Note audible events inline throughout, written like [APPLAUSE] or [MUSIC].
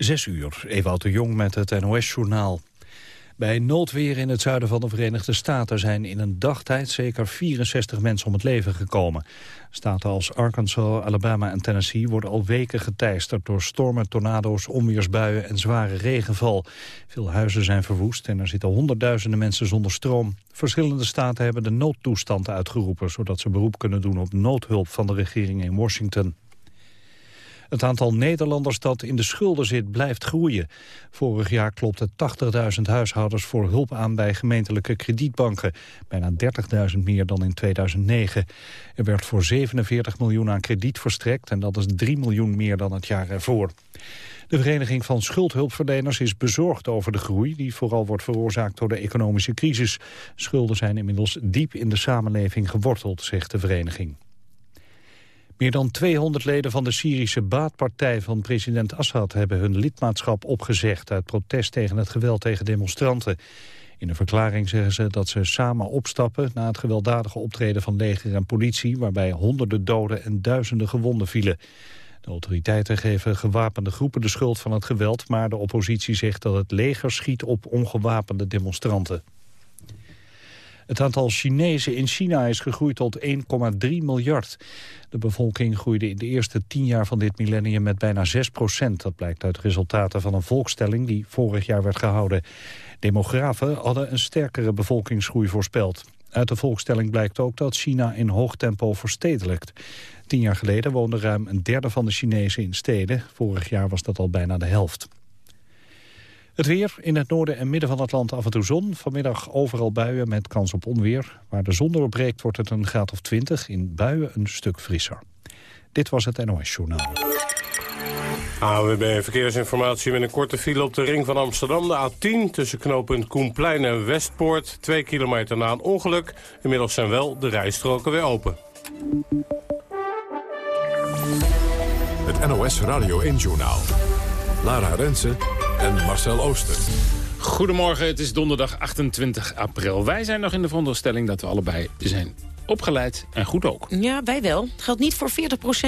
Zes uur, Ewout de Jong met het NOS-journaal. Bij noodweer in het zuiden van de Verenigde Staten zijn in een dagtijd zeker 64 mensen om het leven gekomen. Staten als Arkansas, Alabama en Tennessee worden al weken geteisterd door stormen, tornado's, onweersbuien en zware regenval. Veel huizen zijn verwoest en er zitten honderdduizenden mensen zonder stroom. Verschillende staten hebben de noodtoestand uitgeroepen, zodat ze beroep kunnen doen op noodhulp van de regering in Washington. Het aantal Nederlanders dat in de schulden zit blijft groeien. Vorig jaar klopte 80.000 huishoudens voor hulp aan bij gemeentelijke kredietbanken. Bijna 30.000 meer dan in 2009. Er werd voor 47 miljoen aan krediet verstrekt en dat is 3 miljoen meer dan het jaar ervoor. De Vereniging van Schuldhulpverleners is bezorgd over de groei... die vooral wordt veroorzaakt door de economische crisis. Schulden zijn inmiddels diep in de samenleving geworteld, zegt de vereniging. Meer dan 200 leden van de Syrische baatpartij van president Assad hebben hun lidmaatschap opgezegd uit protest tegen het geweld tegen demonstranten. In een verklaring zeggen ze dat ze samen opstappen na het gewelddadige optreden van leger en politie waarbij honderden doden en duizenden gewonden vielen. De autoriteiten geven gewapende groepen de schuld van het geweld, maar de oppositie zegt dat het leger schiet op ongewapende demonstranten. Het aantal Chinezen in China is gegroeid tot 1,3 miljard. De bevolking groeide in de eerste tien jaar van dit millennium met bijna 6 procent. Dat blijkt uit resultaten van een volkstelling die vorig jaar werd gehouden. Demografen hadden een sterkere bevolkingsgroei voorspeld. Uit de volkstelling blijkt ook dat China in hoog tempo verstedelijkt. Tien jaar geleden woonde ruim een derde van de Chinezen in steden. Vorig jaar was dat al bijna de helft. Het weer in het noorden en midden van het land af en toe zon. Vanmiddag overal buien met kans op onweer. Waar de zon doorbreekt wordt het een graad of 20. In buien een stuk frisser. Dit was het NOS Journaal. AWB Verkeersinformatie met een korte file op de ring van Amsterdam. De A10 tussen knooppunt Koenplein en Westpoort. Twee kilometer na een ongeluk. Inmiddels zijn wel de rijstroken weer open. Het NOS Radio 1 Journaal. Lara Rensen en Marcel Ooster. Goedemorgen, het is donderdag 28 april. Wij zijn nog in de veronderstelling dat we allebei zijn opgeleid en goed ook. Ja, wij wel. Het geldt niet voor 40%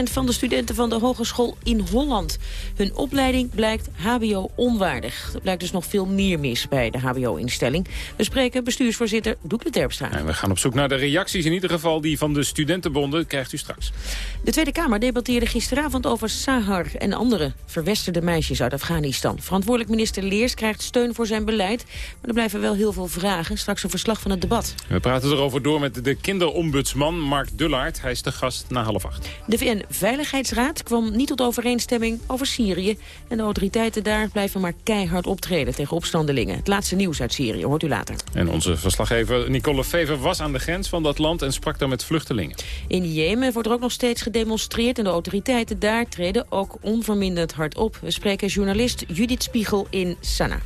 van de studenten van de hogeschool in Holland. Hun opleiding blijkt hbo onwaardig. Er blijkt dus nog veel meer mis bij de hbo-instelling. We spreken bestuursvoorzitter Doekle Terpstra. En we gaan op zoek naar de reacties in ieder geval die van de studentenbonden krijgt u straks. De Tweede Kamer debatteerde gisteravond over Sahar en andere verwesterde meisjes uit Afghanistan. Verantwoordelijk minister Leers krijgt steun voor zijn beleid. Maar er blijven wel heel veel vragen. Straks een verslag van het debat. We praten erover door met de kinderombudsman ombudsman Mark Dullaert. Hij is de gast na half acht. De VN-veiligheidsraad kwam niet tot overeenstemming over Syrië. En de autoriteiten daar blijven maar keihard optreden tegen opstandelingen. Het laatste nieuws uit Syrië hoort u later. En onze verslaggever Nicole Fever was aan de grens van dat land en sprak daar met vluchtelingen. In Jemen wordt er ook nog steeds gedemonstreerd en de autoriteiten daar treden ook onverminderd hard op. We spreken journalist Judith Spiegel in Sanaa.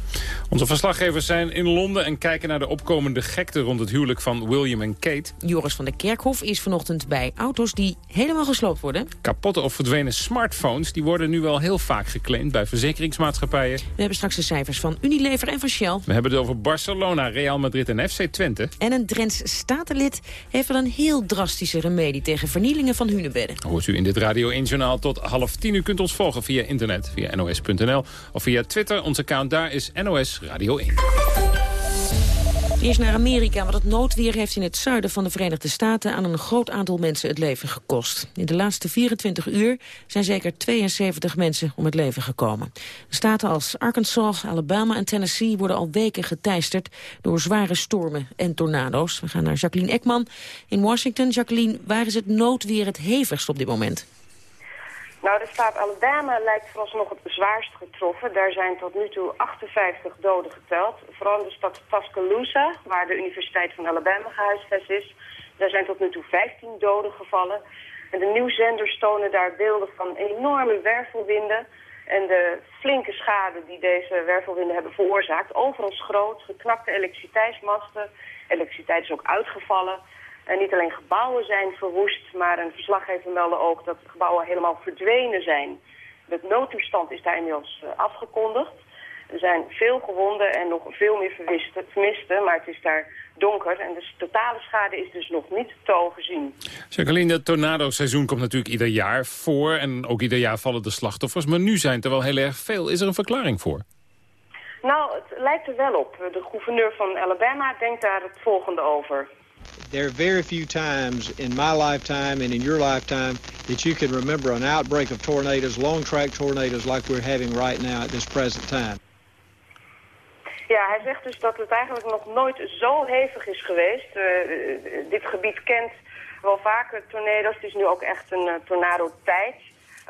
Onze verslaggevers zijn in Londen en kijken naar de opkomende gekte rond het huwelijk van William en Kate. Joris van der Kerkhof is vanochtend bij auto's die helemaal gesloopt worden. Kapotte of verdwenen smartphones die worden nu wel heel vaak geclaimd bij verzekeringsmaatschappijen. We hebben straks de cijfers van Unilever en van Shell. We hebben het over Barcelona, Real Madrid en FC Twente. En een Drents statenlid heeft wel een heel drastische remedie tegen vernielingen van hunebedden. Hoort u in dit Radio 1 Journaal tot half tien. U kunt ons volgen via internet, via nos.nl of via Twitter. Ons account daar is NOS Radio 1. Eerst naar Amerika, want het noodweer heeft in het zuiden van de Verenigde Staten aan een groot aantal mensen het leven gekost. In de laatste 24 uur zijn zeker 72 mensen om het leven gekomen. Staten als Arkansas, Alabama en Tennessee worden al weken geteisterd door zware stormen en tornado's. We gaan naar Jacqueline Ekman in Washington. Jacqueline, waar is het noodweer het hevigst op dit moment? Nou, de staat Alabama lijkt vooralsnog het zwaarst getroffen. Daar zijn tot nu toe 58 doden geteld. Vooral de stad Tuscaloosa, waar de Universiteit van Alabama gehuisvest is. Daar zijn tot nu toe 15 doden gevallen. En de nieuwszenders tonen daar beelden van enorme wervelwinden... en de flinke schade die deze wervelwinden hebben veroorzaakt. Overal groot, geknakte elektriciteitsmasten. Elektriciteit is ook uitgevallen... En niet alleen gebouwen zijn verwoest, maar een verslaggever meldde ook dat gebouwen helemaal verdwenen zijn. De noodtoestand is daar inmiddels eh, afgekondigd. Er zijn veel gewonden en nog veel meer vermisten, maar het is daar donker. En de totale schade is dus nog niet te overzien. Jacqueline, het tornado-seizoen komt natuurlijk ieder jaar voor. En ook ieder jaar vallen de slachtoffers. Maar nu zijn er wel heel erg veel. Is er een verklaring voor? Nou, het lijkt er wel op. De gouverneur van Alabama denkt daar het volgende over. There are very few times in my lifetime and in your lifetime that you can remember an outbreak of tornadoes, long track tornadoes like we're having right now at this present time. Ja, hij zegt dus dat het eigenlijk nog nooit zo hevig is geweest. Uh, dit gebied kent wel vaker tornado's. Het is nu ook echt een uh, tornado-tijd.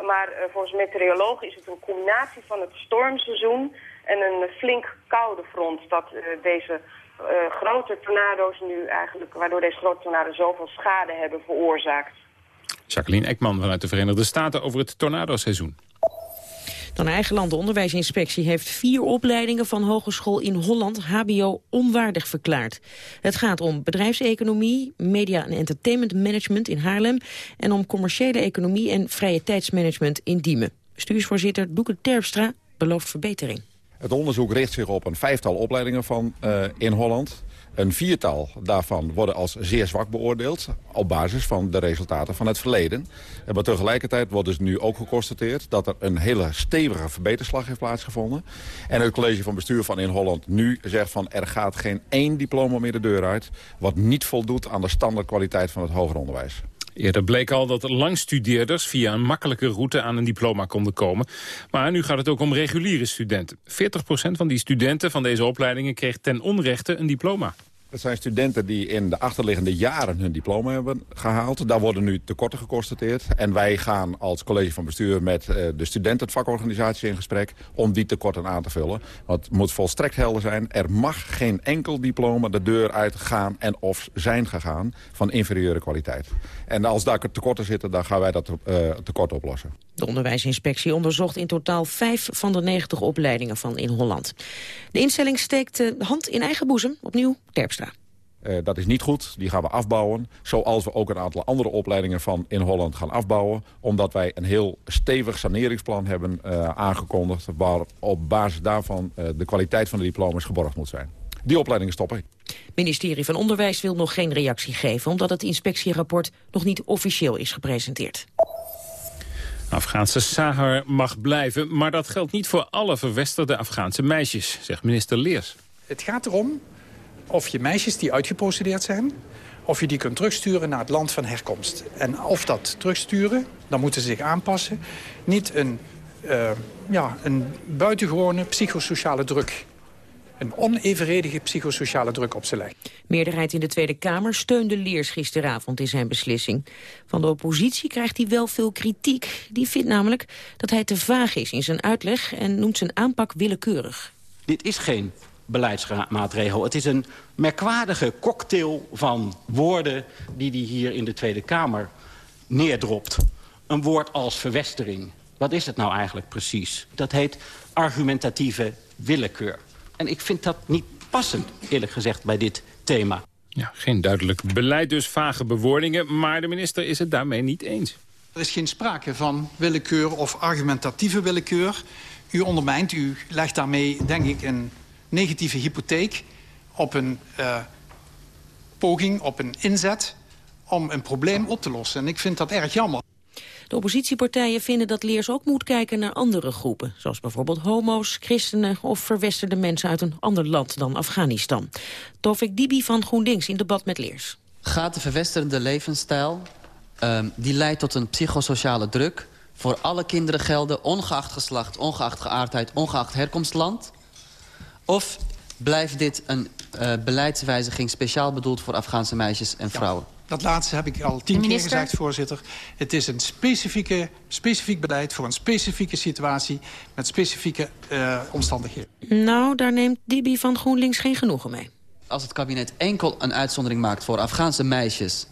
Maar volgens meteorologen is het een combinatie van het stormseizoen en een flink koude front dat deze grote tornado's nu eigenlijk, waardoor deze grote tornado's zoveel schade hebben veroorzaakt. Jacqueline Ekman vanuit de Verenigde Staten over het tornadoseizoen. Dan eigen land, de onderwijsinspectie heeft vier opleidingen van hogeschool in Holland HBO onwaardig verklaard. Het gaat om bedrijfseconomie, media en entertainment management in Haarlem en om commerciële economie en vrije tijdsmanagement in Diemen. Bestuursvoorzitter Doeke Terpstra belooft verbetering. Het onderzoek richt zich op een vijftal opleidingen van uh, in Holland. Een viertal daarvan worden als zeer zwak beoordeeld... op basis van de resultaten van het verleden. Maar tegelijkertijd wordt dus nu ook geconstateerd... dat er een hele stevige verbeterslag heeft plaatsgevonden. En het college van bestuur van in Holland nu zegt van... er gaat geen één diploma meer de deur uit... wat niet voldoet aan de standaardkwaliteit van het hoger onderwijs. Eerder bleek al dat langstudeerders via een makkelijke route aan een diploma konden komen. Maar nu gaat het ook om reguliere studenten. 40% van die studenten van deze opleidingen kreeg ten onrechte een diploma. Het zijn studenten die in de achterliggende jaren hun diploma hebben gehaald. Daar worden nu tekorten geconstateerd. En wij gaan als college van bestuur met uh, de studentenvakorganisatie in gesprek... om die tekorten aan te vullen. Want het moet volstrekt helder zijn. Er mag geen enkel diploma de deur uitgaan en of zijn gegaan van inferieure kwaliteit. En als daar tekorten zitten, dan gaan wij dat uh, tekort oplossen. De onderwijsinspectie onderzocht in totaal vijf van de 90 opleidingen van in Holland. De instelling steekt de hand in eigen boezem, opnieuw Terpstra. Uh, dat is niet goed, die gaan we afbouwen. Zoals we ook een aantal andere opleidingen van in Holland gaan afbouwen. Omdat wij een heel stevig saneringsplan hebben uh, aangekondigd... waar op basis daarvan uh, de kwaliteit van de diploma's geborgd moet zijn. Die opleidingen stoppen. Het ministerie van Onderwijs wil nog geen reactie geven... omdat het inspectierapport nog niet officieel is gepresenteerd. Afghaanse Sahar mag blijven, maar dat geldt niet voor alle verwesterde Afghaanse meisjes, zegt minister Leers. Het gaat erom of je meisjes die uitgeprocedeerd zijn... of je die kunt terugsturen naar het land van herkomst. En of dat terugsturen, dan moeten ze zich aanpassen. Niet een, uh, ja, een buitengewone psychosociale druk een onevenredige psychosociale druk op ze legt. Meerderheid in de Tweede Kamer steunde Leers gisteravond in zijn beslissing. Van de oppositie krijgt hij wel veel kritiek. Die vindt namelijk dat hij te vaag is in zijn uitleg en noemt zijn aanpak willekeurig. Dit is geen beleidsmaatregel. Het is een merkwaardige cocktail van woorden die hij hier in de Tweede Kamer neerdropt. Een woord als verwestering. Wat is het nou eigenlijk precies? Dat heet argumentatieve willekeur. En ik vind dat niet passend, eerlijk gezegd, bij dit thema. Ja, geen duidelijk beleid, dus vage bewoordingen. Maar de minister is het daarmee niet eens. Er is geen sprake van willekeur of argumentatieve willekeur. U ondermijnt, u legt daarmee, denk ik, een negatieve hypotheek... op een uh, poging, op een inzet om een probleem op te lossen. En ik vind dat erg jammer. De oppositiepartijen vinden dat Leers ook moet kijken naar andere groepen. Zoals bijvoorbeeld homo's, christenen of verwesterde mensen uit een ander land dan Afghanistan. Tovik Dibi van GroenLinks in debat met Leers. Gaat de verwesterende levensstijl, um, die leidt tot een psychosociale druk... voor alle kinderen gelden, ongeacht geslacht, ongeacht geaardheid, ongeacht herkomstland? Of blijft dit een uh, beleidswijziging speciaal bedoeld voor Afghaanse meisjes en vrouwen? Ja. Dat laatste heb ik al tien keer gezegd, voorzitter. Het is een specifieke, specifiek beleid voor een specifieke situatie... met specifieke uh, omstandigheden. Nou, daar neemt Dibi van GroenLinks geen genoegen mee. Als het kabinet enkel een uitzondering maakt voor Afghaanse meisjes...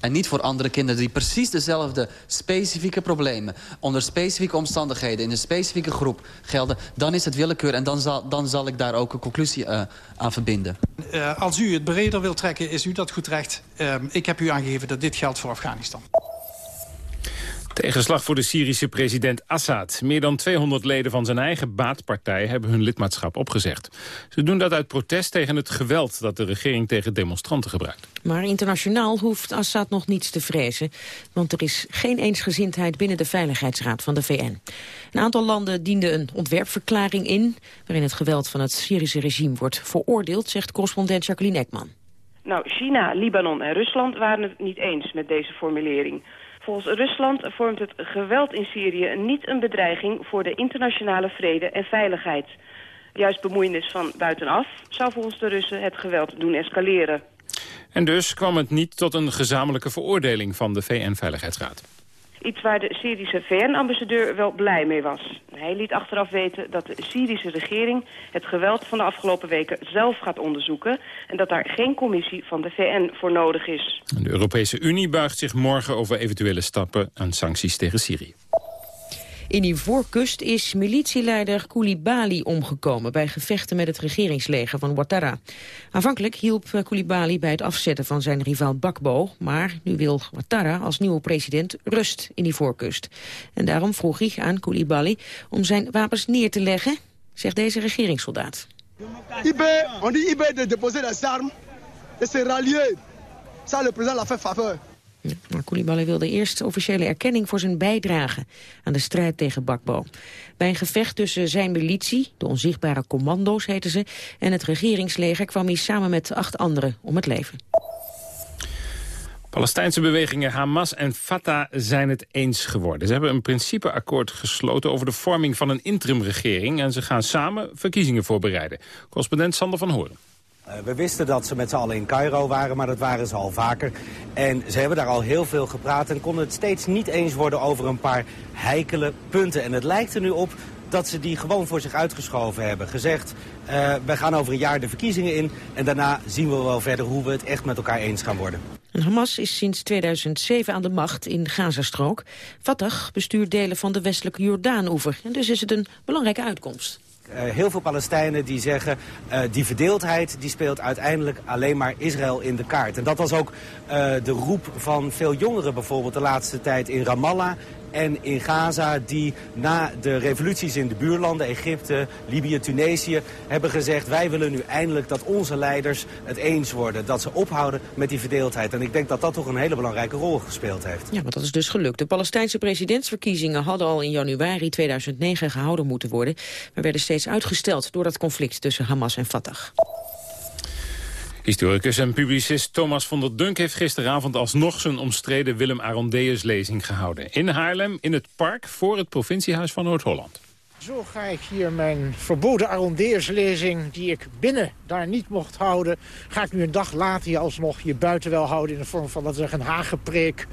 En niet voor andere kinderen die precies dezelfde specifieke problemen... onder specifieke omstandigheden in een specifieke groep gelden... dan is het willekeur en dan zal, dan zal ik daar ook een conclusie uh, aan verbinden. Uh, als u het breder wilt trekken, is u dat goed recht. Uh, ik heb u aangegeven dat dit geldt voor Afghanistan. Tegenslag voor de Syrische president Assad. Meer dan 200 leden van zijn eigen baatpartij hebben hun lidmaatschap opgezegd. Ze doen dat uit protest tegen het geweld dat de regering tegen demonstranten gebruikt. Maar internationaal hoeft Assad nog niets te vrezen, want er is geen eensgezindheid binnen de Veiligheidsraad van de VN. Een aantal landen dienden een ontwerpverklaring in, waarin het geweld van het Syrische regime wordt veroordeeld, zegt correspondent Jacqueline Ekman. Nou, China, Libanon en Rusland waren het niet eens met deze formulering. Volgens Rusland vormt het geweld in Syrië niet een bedreiging voor de internationale vrede en veiligheid. Juist bemoeienis van buitenaf zou volgens de Russen het geweld doen escaleren. En dus kwam het niet tot een gezamenlijke veroordeling van de VN-veiligheidsraad. Iets waar de Syrische VN-ambassadeur wel blij mee was. Hij liet achteraf weten dat de Syrische regering het geweld van de afgelopen weken zelf gaat onderzoeken... en dat daar geen commissie van de VN voor nodig is. De Europese Unie buigt zich morgen over eventuele stappen aan sancties tegen Syrië. In Ivoorkust is militieleider Koulibaly omgekomen... bij gevechten met het regeringsleger van Ouattara. Aanvankelijk hielp Koulibaly bij het afzetten van zijn rivaal Bakbo... maar nu wil Ouattara als nieuwe president rust in Ivoorkust. En daarom vroeg hij aan Koulibaly om zijn wapens neer te leggen... zegt deze regeringssoldaat. Ibe, on dit Ibe de déposer les armes et se rallier. Ça, le président l'a fait faveur. Maar Koulibaly wilde eerst officiële erkenning voor zijn bijdrage aan de strijd tegen Bakbo. Bij een gevecht tussen zijn militie, de onzichtbare commando's heten ze, en het regeringsleger kwam hij samen met acht anderen om het leven. Palestijnse bewegingen Hamas en Fatah zijn het eens geworden. Ze hebben een principeakkoord gesloten over de vorming van een interimregering... en ze gaan samen verkiezingen voorbereiden. Correspondent Sander van Horen. Uh, we wisten dat ze met z'n allen in Cairo waren, maar dat waren ze al vaker. En ze hebben daar al heel veel gepraat en konden het steeds niet eens worden over een paar heikele punten. En het lijkt er nu op dat ze die gewoon voor zich uitgeschoven hebben. Gezegd, uh, we gaan over een jaar de verkiezingen in en daarna zien we wel verder hoe we het echt met elkaar eens gaan worden. En Hamas is sinds 2007 aan de macht in Gazastrook. Fatah bestuurt delen van de westelijke Jordaanoever. En dus is het een belangrijke uitkomst. Uh, heel veel Palestijnen die zeggen, uh, die verdeeldheid die speelt uiteindelijk alleen maar Israël in de kaart. En dat was ook uh, de roep van veel jongeren bijvoorbeeld de laatste tijd in Ramallah en in Gaza... die na de revoluties in de buurlanden, Egypte, Libië, Tunesië... hebben gezegd, wij willen nu eindelijk dat onze leiders het eens worden. Dat ze ophouden met die verdeeldheid. En ik denk dat dat toch een hele belangrijke rol gespeeld heeft. Ja, maar dat is dus gelukt. De Palestijnse presidentsverkiezingen hadden al in januari 2009 gehouden moeten worden... maar werden steeds uitgesteld door dat conflict tussen Hamas en Fatah. Historicus en publicist Thomas van der Dunk heeft gisteravond alsnog zijn omstreden Willem Arondeus lezing gehouden. In Haarlem, in het park, voor het provinciehuis van Noord-Holland. Zo ga ik hier mijn verboden Arondeerslezing, die ik binnen daar niet mocht houden... ga ik nu een dag later hier alsnog hier buiten wel houden... in de vorm van, we zeggen, een hagepreek.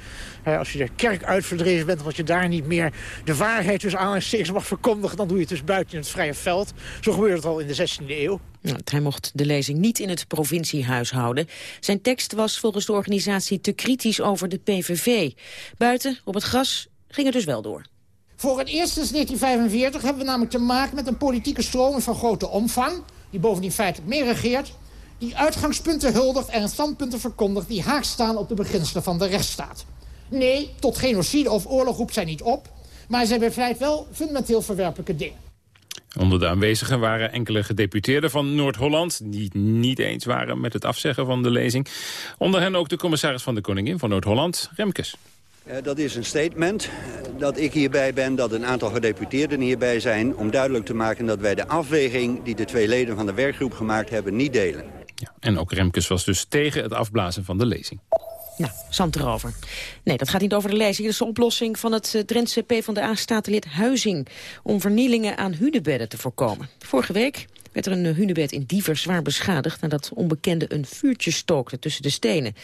als je de kerk uitverdreven bent, omdat je daar niet meer de waarheid dus aanhalingstekens mag verkondigen... dan doe je het dus buiten in het vrije veld. Zo gebeurde het al in de 16e eeuw. Nou, hij mocht de lezing niet in het provinciehuis houden. Zijn tekst was volgens de organisatie te kritisch over de PVV. Buiten, op het gras, ging het dus wel door. Voor het eerst sinds 1945 hebben we namelijk te maken met een politieke stroming van grote omvang... die bovendien feitelijk meer regeert... die uitgangspunten huldigt en standpunten verkondigt... die haak staan op de beginselen van de rechtsstaat. Nee, tot genocide of oorlog roept zij niet op... maar zij bevrijdt wel fundamenteel verwerpelijke dingen. Onder de aanwezigen waren enkele gedeputeerden van Noord-Holland... die het niet eens waren met het afzeggen van de lezing. Onder hen ook de commissaris van de Koningin van Noord-Holland, Remkes. Uh, dat is een statement dat ik hierbij ben, dat een aantal gedeputeerden hierbij zijn... om duidelijk te maken dat wij de afweging die de twee leden van de werkgroep gemaakt hebben niet delen. Ja, en ook Remkes was dus tegen het afblazen van de lezing. Nou, zand erover. Nee, dat gaat niet over de lezing. Dat is de oplossing van het Drentse PvdA-statenlid Huizing... om vernielingen aan hunebedden te voorkomen. Vorige week werd er een hunebed in Diever zwaar beschadigd... nadat onbekende een vuurtje stookte tussen de stenen.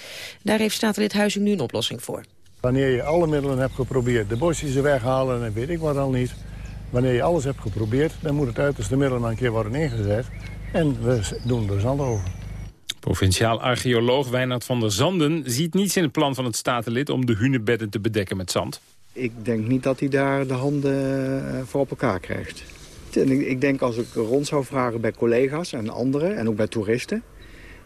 Daar heeft statenlid Huizing nu een oplossing voor. Wanneer je alle middelen hebt geprobeerd, de bosjes er weghalen en weet ik wat al niet. Wanneer je alles hebt geprobeerd, dan moet het uiterste middelen maar een keer worden ingezet. En we doen er zand over. Provinciaal archeoloog Wijnand van der Zanden ziet niets in het plan van het statenlid om de hunebedden te bedekken met zand. Ik denk niet dat hij daar de handen voor op elkaar krijgt. Ik denk als ik rond zou vragen bij collega's en anderen en ook bij toeristen...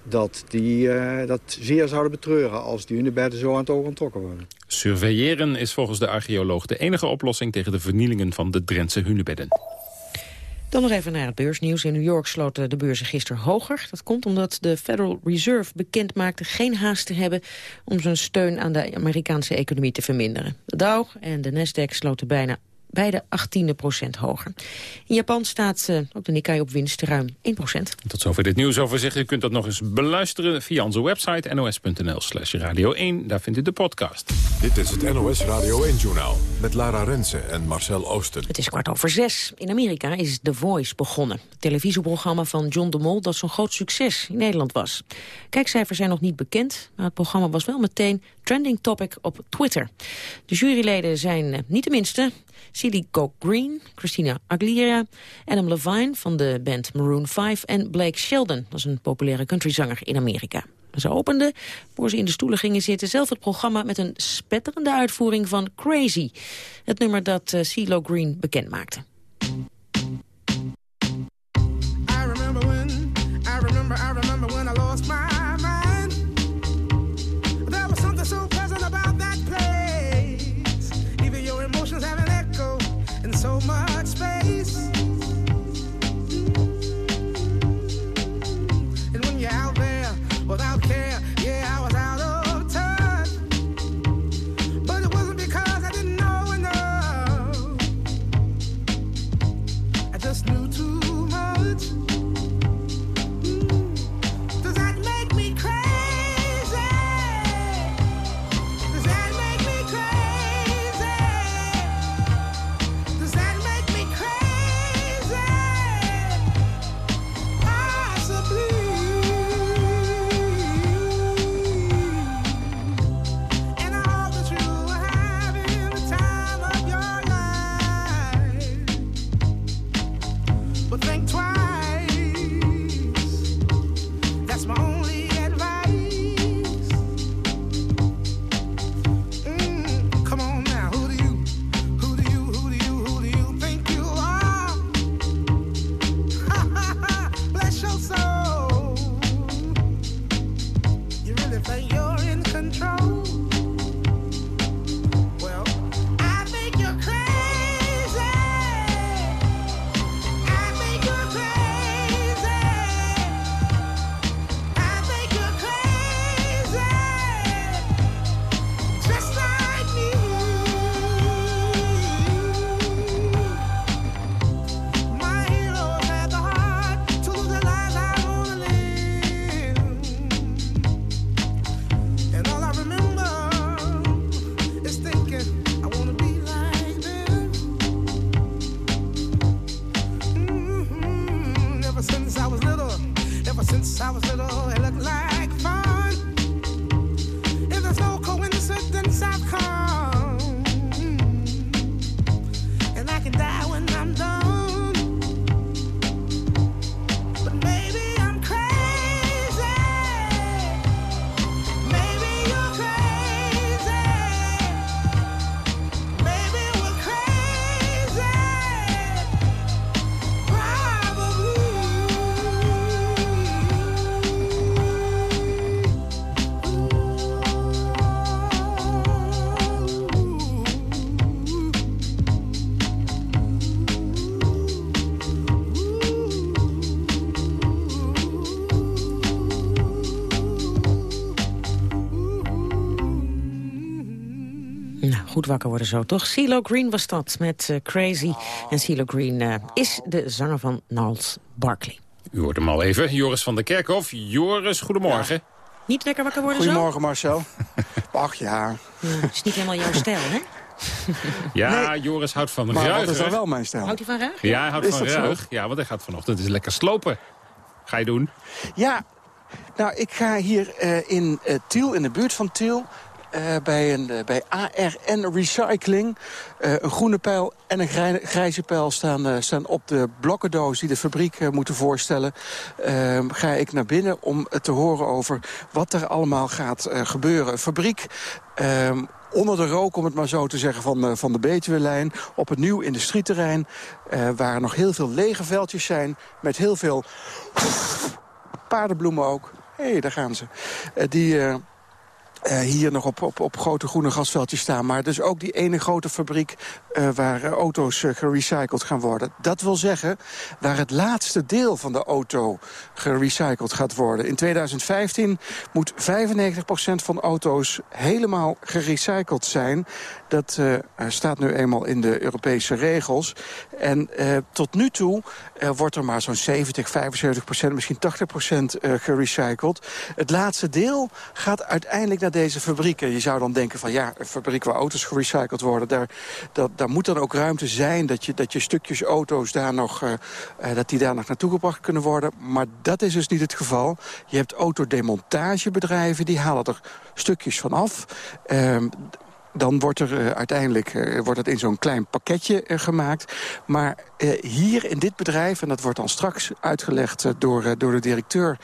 dat die uh, dat zeer zouden betreuren als die hunebedden zo aan het oog onttrokken worden. Surveilleren is volgens de archeoloog de enige oplossing tegen de vernielingen van de Drentse hunebedden. Dan nog even naar het beursnieuws. In New York sloten de beurzen gisteren hoger. Dat komt omdat de Federal Reserve bekend maakte geen haast te hebben... om zijn steun aan de Amerikaanse economie te verminderen. De Dow en de Nasdaq sloten bijna beide 18 procent hoger. In Japan staat uh, ook de Nikkei op winst ruim 1 procent. Tot zover dit nieuwsoverzicht. U kunt dat nog eens beluisteren via onze website nos.nl slash radio 1. Daar vindt u de podcast. Dit is het NOS Radio 1-journaal met Lara Rensen en Marcel Oosten. Het is kwart over zes. In Amerika is The Voice begonnen. Het televisieprogramma van John de Mol dat zo'n groot succes in Nederland was. Kijkcijfers zijn nog niet bekend, maar het programma was wel meteen trending topic op Twitter. De juryleden zijn eh, niet de minste. Silly Coke Green, Christina Aguilera, Adam Levine van de band Maroon 5 en Blake Sheldon, dat is een populaire countryzanger in Amerika. Ze openden, voor ze in de stoelen gingen zitten, zelf het programma met een spetterende uitvoering van Crazy. Het nummer dat uh, CeeLo Green bekend maakte. I remember when, I remember, I goed wakker worden zo, toch? CeeLo Green was dat met uh, Crazy. En CeeLo Green uh, is de zanger van Gnarls Barkley. U hoort hem al even. Joris van der Kerkhof. Joris, goedemorgen. Niet lekker wakker worden Goedemorgen, Marcel. [LAUGHS] Ach ja. ja. is niet helemaal jouw [LAUGHS] stijl, hè? ja, Joris houdt van maar ruig. dat is dan wel mijn stijl. Houdt hij van ruig? Ja, hij houdt van ruig. Ja, want hij gaat vanochtend eens lekker slopen. Ga je doen? Ja, nou, ik ga hier uh, in uh, Tiel, in de buurt van Tiel... Uh, bij, een, uh, bij ARN Recycling. Uh, een groene pijl en een grijze pijl staan, staan op de blokkendoos die de fabriek moeten voorstellen. Ehm, ga ik naar binnen om te horen over wat er allemaal gaat gebeuren. Fabriek ehm, onder de rook, om het maar zo te zeggen, van, van de Betuwe-lijn... op een nieuw industrieterrein, waar nog heel veel lege veldjes zijn... met heel veel paardenbloemen ook Hé, hey, daar gaan ze. Die... uh, hier nog op, op, op grote groene gasveldjes staan. Maar dus ook die ene grote fabriek uh, waar uh, auto's gerecycled gaan worden. Dat wil zeggen, waar het laatste deel van de auto gerecycled gaat worden. In 2015 moet 95% van auto's helemaal gerecycled zijn. Dat staat nu eenmaal in de Europese regels. En tot nu toe wordt er maar zo'n 70, 75%, misschien 80% gerecycled. Het laatste deel gaat uiteindelijk naar deze fabrieken. Je zou dan denken van ja, een fabriek waar auto's gerecycled worden... daar, dat, daar moet dan ook ruimte zijn dat je, dat je stukjes auto's daar nog, uh, dat die daar nog naartoe gebracht kunnen worden. Maar dat is dus niet het geval. Je hebt autodemontagebedrijven, die halen er stukjes van af. Uh, dan wordt er uh, uiteindelijk wordt het in zo'n klein pakketje gemaakt. Maar hier in dit bedrijf, en dat wordt dan straks uitgelegd door, door de directeur...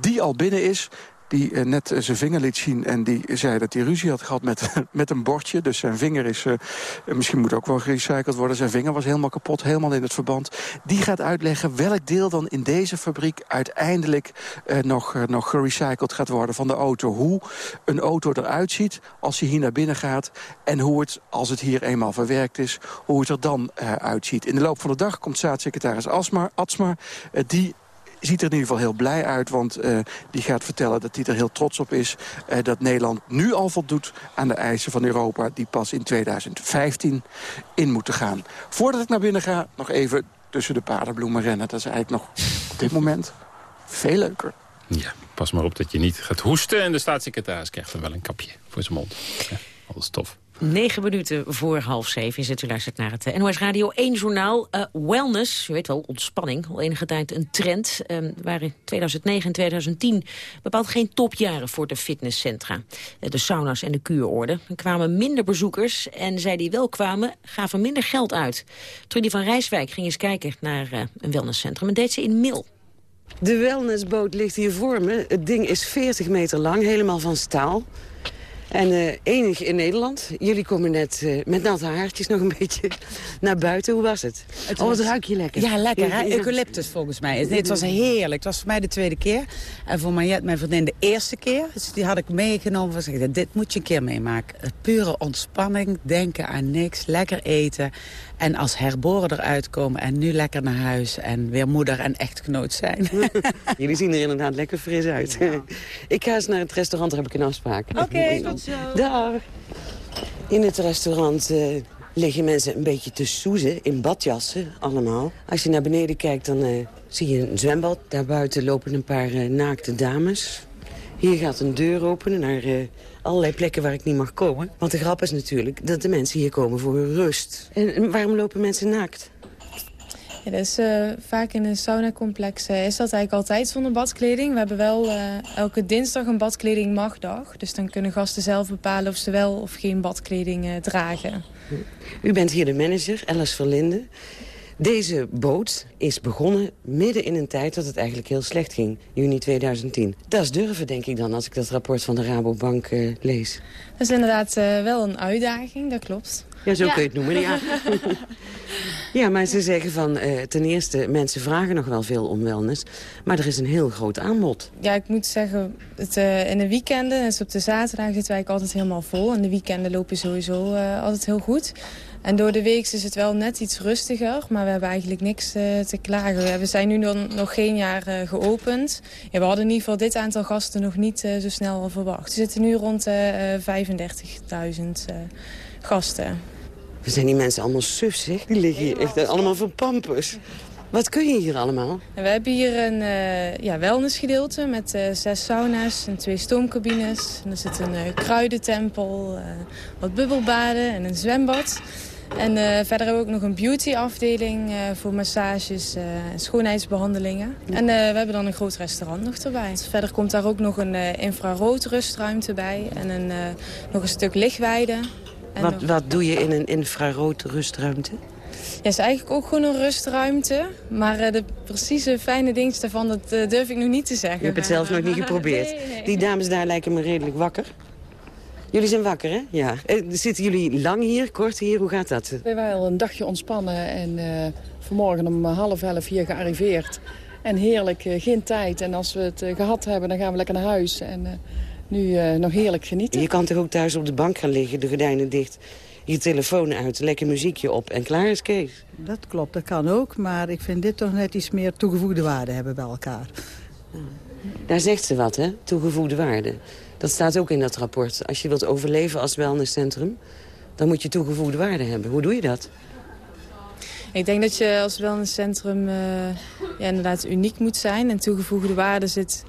die al binnen is, die uh, net uh, zijn vinger liet zien. En die zei dat hij ruzie had gehad met, [LAUGHS] met een bordje. Dus zijn vinger is, uh, misschien moet ook wel gerecycled worden. Zijn vinger was helemaal kapot, helemaal in het verband. Die gaat uitleggen welk deel dan in deze fabriek uiteindelijk nog, nog gerecycled gaat worden van de auto. Hoe een auto eruit ziet als hij hier naar binnen gaat. En hoe het, als het hier eenmaal verwerkt is, hoe het er dan uitziet. In de loop van de dag komt staatssecretaris Asmar, Atsmar. die ziet er in ieder geval heel blij uit. Want uh, die gaat vertellen dat hij er heel trots op is. Uh, dat Nederland nu al voldoet aan de eisen van Europa... die pas in 2015 in moeten gaan. Voordat ik naar binnen ga, nog even tussen de paardenbloemen rennen. Dat is eigenlijk nog op dit moment veel leuker. Ja, pas maar op dat je niet gaat hoesten. En de staatssecretaris krijgt er wel een kapje voor zijn mond. Alles tof. Negen minuten voor half zeven is het. U luistert naar het NOS Radio 1 journaal. Uh, wellness, u weet wel, ontspanning, al enige tijd een trend. Uh, waren 2009 en 2010 bepaald geen topjaren voor de fitnesscentra. Uh, de sauna's en de kuurorde. Er kwamen minder bezoekers en zij die wel kwamen, gaven minder geld uit. Trudy van Rijswijk ging eens kijken naar een wellnesscentrum en deed ze in Mil. De wellnessboot ligt hier voor me. Het ding is 40 meter lang, helemaal van staal. En uh, enig in Nederland. Jullie komen net uh, met natte haartjes nog een beetje [LAUGHS] naar buiten. Hoe was het? het oh, wat was... ruik je lekker. Ja, lekker. Eucalyptus volgens mij. Het, het, was heerlijk. Het was voor mij de tweede keer. En voor Mariette, mijn vriendin, de eerste keer. Dus die had ik meegenomen. Van, dit moet je een keer meemaken. Pure ontspanning, denken aan niks, lekker eten. En als herboren eruit komen en nu lekker naar huis... en weer moeder en echtgenoot zijn. [LAUGHS] Jullie zien er inderdaad lekker fris uit. Ja. ik ga eens naar het restaurant, daar heb ik een afspraak. Oké, okay, tot zo. Dag. In het restaurant uh, liggen mensen een beetje te soezen, in badjassen allemaal. Als je naar beneden kijkt, dan uh, zie je een zwembad. Daarbuiten lopen een paar uh, naakte dames. Hier gaat een deur openen naar allerlei plekken waar ik niet mag komen. Want de grap is natuurlijk dat de mensen hier komen voor hun rust. En waarom lopen mensen naakt? Ja, dus, uh, vaak in een saunacomplex uh, is dat eigenlijk altijd zonder badkleding. We hebben wel uh, elke dinsdag een badkleding magdag. Dus dan kunnen gasten zelf bepalen of ze wel of geen badkleding dragen. U bent hier de manager, Alice Verlinde. Deze boot is begonnen midden in een tijd dat het eigenlijk heel slecht ging. Juni 2010. Dat is durven, denk ik dan, als ik dat rapport van de Rabobank uh, lees. Dat is inderdaad uh, wel een uitdaging, dat klopt. Ja, zo ja. kun je het noemen. Ja. [LAUGHS] ja, maar ze zeggen van, uh, ten eerste, mensen vragen nog wel veel om wellness. Maar er is een heel groot aanbod. Ja, ik moet zeggen, het, uh, in de weekenden, dus op de zaterdag zitten wij altijd helemaal vol. En de weekenden lopen sowieso uh, altijd heel goed. En door de week is het wel net iets rustiger, maar we hebben eigenlijk niks uh, te klagen. We zijn nu nog, nog geen jaar uh, geopend. Ja, we hadden in ieder geval dit aantal gasten nog niet uh, zo snel verwacht. We zitten nu rond de 35.000 gasten. We zijn die mensen allemaal suf, zeg. Die liggen hier echt allemaal van pampers. Wat kun je hier allemaal? We hebben hier een uh, ja, wellnessgedeelte met uh, zes sauna's en twee stoomcabines. En er zit een uh, kruidentempel, wat bubbelbaden en een zwembad. En verder hebben we ook nog een beautyafdeling voor massages en schoonheidsbehandelingen. En we hebben dan een groot restaurant nog erbij. Verder komt daar ook nog een infrarood rustruimte bij en een, nog een stuk lichtweide. Wat, wat doe je in een infrarood rustruimte? Ja, is eigenlijk ook gewoon een rustruimte. Maar de precieze fijne dingen daarvan, dat durf ik nog niet te zeggen. Je hebt het zelf nog niet [LAUGHS] geprobeerd. nee, nee. Die dames daar lijken me redelijk wakker. Jullie zijn wakker, hè? Ja. Uh, zitten jullie lang hier, kort hier? Hoe gaat dat? We waren al een dagje ontspannen en vanmorgen om half elf hier gearriveerd. En heerlijk, geen tijd. En als we het gehad hebben, dan gaan we lekker naar huis. En nu nog heerlijk genieten. Je kan toch ook thuis op de bank gaan liggen, de gordijnen dicht je telefoon uit, lekker muziekje op en klaar is Kees. Dat klopt, dat kan ook. Maar ik vind dit toch net iets meer toegevoegde waarde hebben bij elkaar. Daar zegt ze wat, hè? Toegevoegde waarde. Dat staat ook in dat rapport. Als je wilt overleven als wellnesscentrum, dan moet je toegevoegde waarde hebben. Hoe doe je dat? Ik denk dat je als wellnesscentrum uh, ja, inderdaad uniek moet zijn. En toegevoegde waarde zit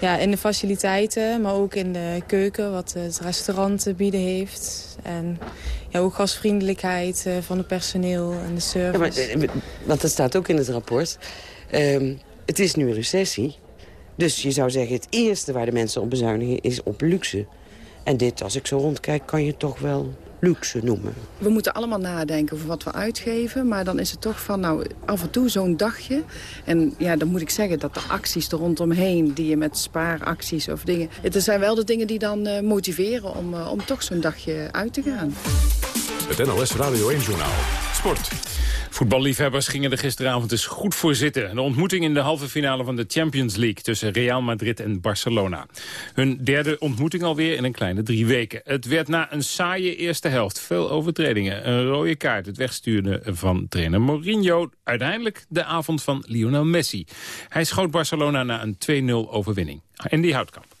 ja, in de faciliteiten, maar ook in de keuken, wat het restaurant te bieden heeft. En ja, ook gastvriendelijkheid eh, van het personeel en de service. Ja, maar, eh, want dat staat ook in het rapport. Ehm, het is nu een recessie. Dus je zou zeggen, het eerste waar de mensen op bezuinigen is op luxe. En dit, als ik zo rondkijk, kan je toch wel luxe noemen. We moeten allemaal nadenken over wat we uitgeven. Maar dan is het toch van, nou, af en toe zo'n dagje. En ja, dan moet ik zeggen dat de acties er rondomheen... die je met spaaracties of dingen... Het zijn wel de dingen die dan uh, motiveren om, uh, om toch zo'n dagje uit te gaan. Het NLS Radio 1-journaal. Sport. Voetballiefhebbers gingen er gisteravond eens goed voor zitten. Een ontmoeting in de halve finale van de Champions League... tussen Real Madrid en Barcelona. Hun derde ontmoeting alweer in een kleine drie weken. Het werd na een saaie eerste helft. Veel overtredingen, een rode kaart, het wegsturen van trainer Mourinho. Uiteindelijk de avond van Lionel Messi. Hij schoot Barcelona na een 2-0 overwinning. die Houtkamp.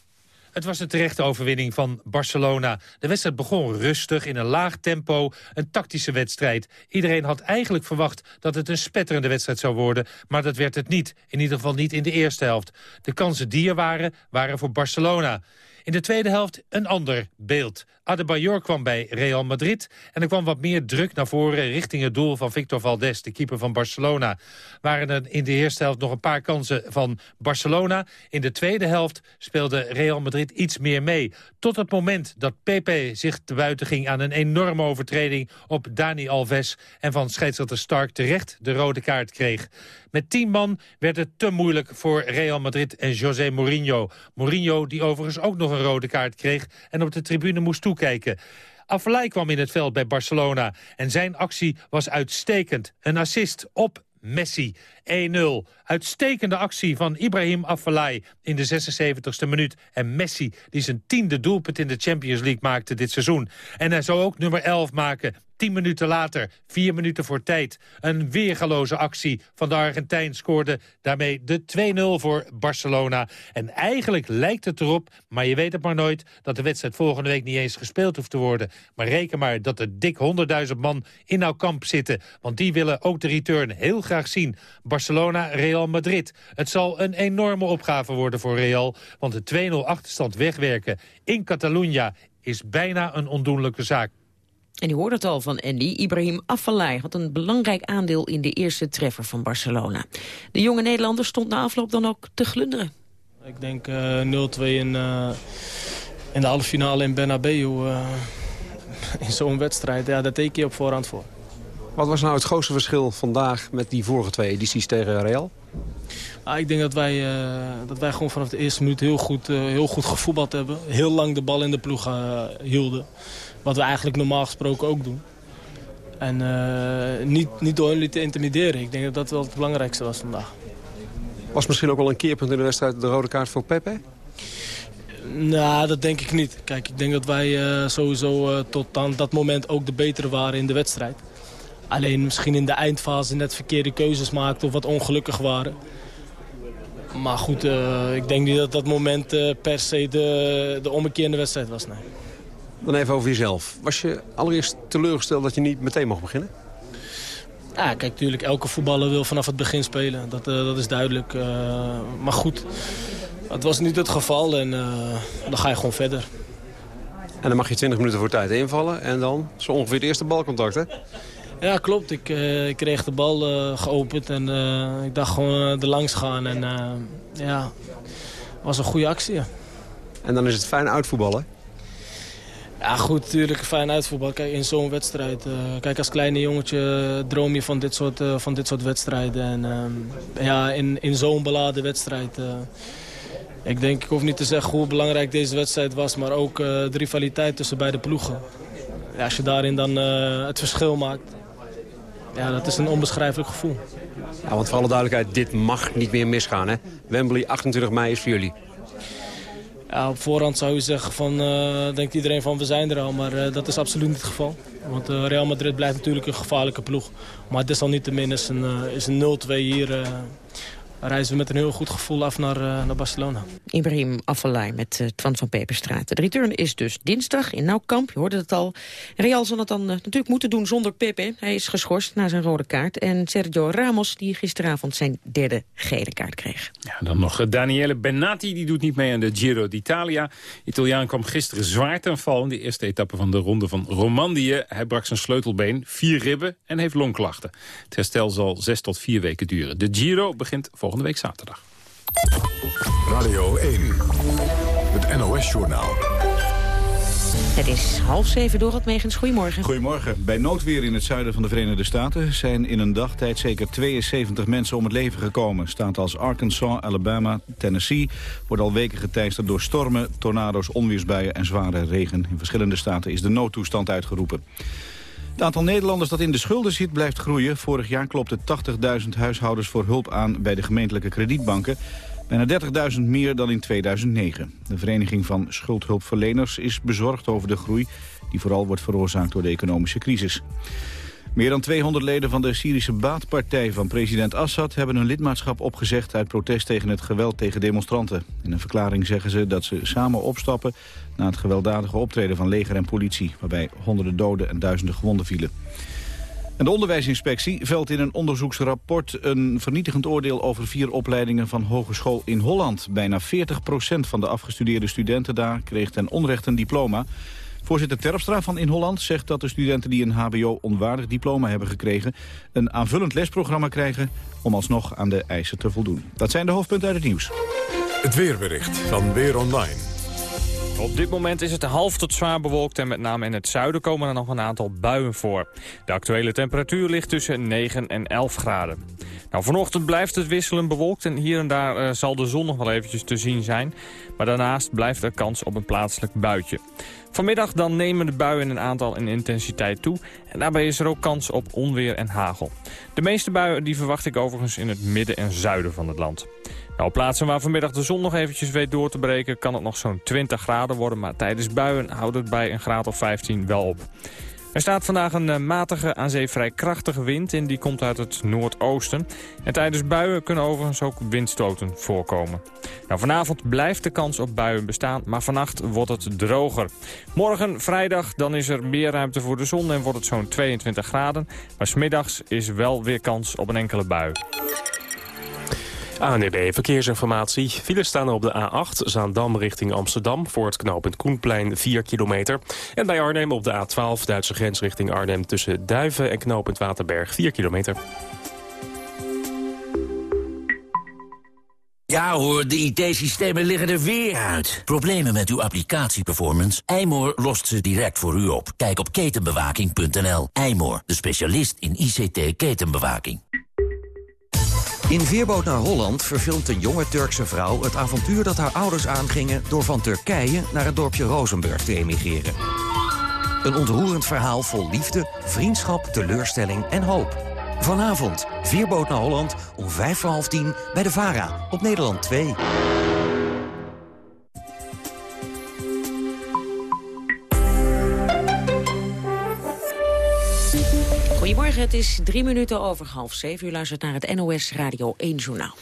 Het was een terechte overwinning van Barcelona. De wedstrijd begon rustig, in een laag tempo, een tactische wedstrijd. Iedereen had eigenlijk verwacht dat het een spetterende wedstrijd zou worden... maar dat werd het niet, in ieder geval niet in de eerste helft. De kansen die er waren, waren voor Barcelona. In de tweede helft een ander beeld. Adebayor kwam bij Real Madrid en er kwam wat meer druk naar voren richting het doel van Victor Valdes, de keeper van Barcelona. Waren er in de eerste helft nog een paar kansen van Barcelona. In de tweede helft speelde Real Madrid iets meer mee. Tot het moment dat Pepe zich te buiten ging aan een enorme overtreding op Dani Alves en van scheidsrechter Stark terecht de rode kaart kreeg. Met tien man werd het te moeilijk voor Real Madrid en José Mourinho. Mourinho die overigens ook nog een rode kaart kreeg en op de tribune moest toekijken. Afellay kwam in het veld bij Barcelona en zijn actie was uitstekend. Een assist op Messi. 1-0. Uitstekende actie van Ibrahim Afellay in de 76e minuut. En Messi, die zijn tiende doelpunt in de Champions League maakte dit seizoen. En hij zou ook nummer 11 maken. 10 minuten later, vier minuten voor tijd. Een weergaloze actie van de Argentijn scoorde daarmee de 2-0 voor Barcelona. En eigenlijk lijkt het erop, maar je weet het maar nooit... dat de wedstrijd volgende week niet eens gespeeld hoeft te worden. Maar reken maar dat er dik 100.000 man in nou kamp zitten. Want die willen ook de return heel graag zien. Barcelona-Real Madrid. Het zal een enorme opgave worden voor Real. Want de 2-0 achterstand wegwerken in Catalunya is bijna een ondoenlijke zaak. En u hoort het al van Andy. Ibrahim Afellay had een belangrijk aandeel in de eerste treffer van Barcelona. De jonge Nederlander stond na afloop dan ook te glunderen. Ik denk uh, eh, 0-2 in, uh, in de halve finale in Bernabeu. Uh, [LAUGHS] in zo'n wedstrijd, ja, daar teken je op voorhand voor. Wat was nou het grootste verschil vandaag met die vorige twee edities tegen Real? Ah, ik denk dat wij, dat wij gewoon vanaf de eerste minuut heel goed, heel goed gevoetbald hebben. Heel lang de bal in de ploeg hielden. Wat we eigenlijk normaal gesproken ook doen. En uh, niet, niet door jullie te intimideren. Ik denk dat dat wel het belangrijkste was vandaag. Was misschien ook wel een keerpunt in de wedstrijd de rode kaart voor Pepe? Nou, dat denk ik niet. Kijk, ik denk dat wij uh, sowieso uh, tot aan dat moment ook de betere waren in de wedstrijd. Alleen misschien in de eindfase net verkeerde keuzes maakten of wat ongelukkig waren. Maar goed, ik denk niet dat dat moment per se de, de ommekeer in de wedstrijd was. Nee. Dan even over jezelf. Was je allereerst teleurgesteld dat je niet meteen mocht beginnen? Ja, kijk, natuurlijk, elke voetballer wil vanaf het begin spelen. Dat, uh, dat is duidelijk. Maar goed, het was niet het geval en dan ga je gewoon verder. En dan mag je 20 minuten voor tijd invallen en dan zo ongeveer het eerste balcontact, hè? Ja, klopt. Ik, ik kreeg de bal geopend en ik dacht gewoon er langs gaan. En ja, was een goede actie. Ja. En dan is het fijn uitvoetballen? Ja, goed, natuurlijk fijn uitvoetbal. Kijk, in zo'n wedstrijd. Kijk, als kleine jongetje droom je van dit soort, van dit soort wedstrijden. En uh, ja, in, in zo'n beladen wedstrijd. Eh, ik denk, ik hoef niet te zeggen hoe belangrijk deze wedstrijd was, maar ook de rivaliteit tussen beide ploegen. Ja, als je daarin dan het verschil maakt, ja, dat is een onbeschrijfelijk gevoel. Ja, want voor alle duidelijkheid, dit mag niet meer misgaan. Hè? Wembley, 28 mei is voor jullie. Ja, op voorhand zou je zeggen van, uh, denkt iedereen van we zijn er al, maar uh, dat is absoluut niet het geval. Want uh, Real Madrid blijft natuurlijk een gevaarlijke ploeg. Maar desalniettemin is een, is een 0-2 hier reizen we met een heel goed gevoel af naar, uh, naar Barcelona. Ibrahim Afellay met uh, Twan van Peperstraat. De return is dus dinsdag in Nauwkamp, je hoorde het al. Real zal het dan uh, natuurlijk moeten doen zonder Pepe. Hij is geschorst na zijn rode kaart. En Sergio Ramos, die gisteravond zijn derde gele kaart kreeg. Ja, dan nog Daniele Benatti, die doet niet mee aan de Giro d'Italia. Italiaan kwam gisteren zwaar ten val in de eerste etappe van de ronde van Romandie. Hij brak zijn sleutelbeen, vier ribben en heeft longklachten. Het herstel zal zes tot vier weken duren. De Giro begint volgende volgende week zaterdag. Radio 1, het NOS-journaal. Het is half zeven door het Megens. Goedemorgen. Goedemorgen. Bij noodweer in het zuiden van de Verenigde Staten... zijn in een dagtijd zeker 72 mensen om het leven gekomen. Staten als Arkansas, Alabama, Tennessee... worden al weken geteisterd door stormen, tornado's, onweersbuien en zware regen. In verschillende staten is de noodtoestand uitgeroepen. Het aantal Nederlanders dat in de schulden zit blijft groeien. Vorig jaar klopte 80.000 huishoudens voor hulp aan bij de gemeentelijke kredietbanken. Bijna 30.000 meer dan in 2009. De Vereniging van Schuldhulpverleners is bezorgd over de groei... die vooral wordt veroorzaakt door de economische crisis. Meer dan 200 leden van de Syrische baatpartij van president Assad... hebben hun lidmaatschap opgezegd uit protest tegen het geweld tegen demonstranten. In een verklaring zeggen ze dat ze samen opstappen... na het gewelddadige optreden van leger en politie... waarbij honderden doden en duizenden gewonden vielen. En de onderwijsinspectie velt in een onderzoeksrapport een vernietigend oordeel over vier opleidingen van hogeschool in Holland. Bijna 40% van de afgestudeerde studenten daar kreeg ten onrecht een diploma. Voorzitter Terpstra van In Holland zegt dat de studenten die een hbo-onwaardig diploma hebben gekregen... een aanvullend lesprogramma krijgen om alsnog aan de eisen te voldoen. Dat zijn de hoofdpunten uit het nieuws. Het weerbericht van Weer Online. Op dit moment is het half tot zwaar bewolkt en met name in het zuiden komen er nog een aantal buien voor. De actuele temperatuur ligt tussen 9 en 11 graden. Nou, vanochtend blijft het wisselend bewolkt en hier en daar uh, zal de zon nog wel eventjes te zien zijn. Maar daarnaast blijft er kans op een plaatselijk buitje. Vanmiddag dan nemen de buien in een aantal in intensiteit toe. En daarbij is er ook kans op onweer en hagel. De meeste buien die verwacht ik overigens in het midden en zuiden van het land. Nou, op plaatsen waar vanmiddag de zon nog eventjes weet door te breken... kan het nog zo'n 20 graden worden, maar tijdens buien houdt het bij een graad of 15 wel op. Er staat vandaag een eh, matige, aan zee vrij krachtige wind en die komt uit het noordoosten. En tijdens buien kunnen overigens ook windstoten voorkomen. Nou, vanavond blijft de kans op buien bestaan, maar vannacht wordt het droger. Morgen, vrijdag, dan is er meer ruimte voor de zon en wordt het zo'n 22 graden. Maar smiddags is wel weer kans op een enkele bui. ANEB Verkeersinformatie. Files staan op de A8 Zaandam richting Amsterdam... voor het knooppunt Koenplein 4 kilometer. En bij Arnhem op de A12 Duitse grens richting Arnhem... tussen Duiven en knooppunt Waterberg 4 kilometer. Ja hoor, de IT-systemen liggen er weer uit. Problemen met uw applicatieperformance? Eymoor lost ze direct voor u op. Kijk op ketenbewaking.nl. Eymoor, de specialist in ICT-ketenbewaking. In Veerboot naar Holland verfilmt een jonge Turkse vrouw... het avontuur dat haar ouders aangingen... door van Turkije naar het dorpje Rozenburg te emigreren. Een ontroerend verhaal vol liefde, vriendschap, teleurstelling en hoop. Vanavond, Veerboot naar Holland, om vijf voor half tien... bij de VARA, op Nederland 2. Goedemorgen, het is drie minuten over half zeven. U luistert naar het NOS Radio 1 Journaal.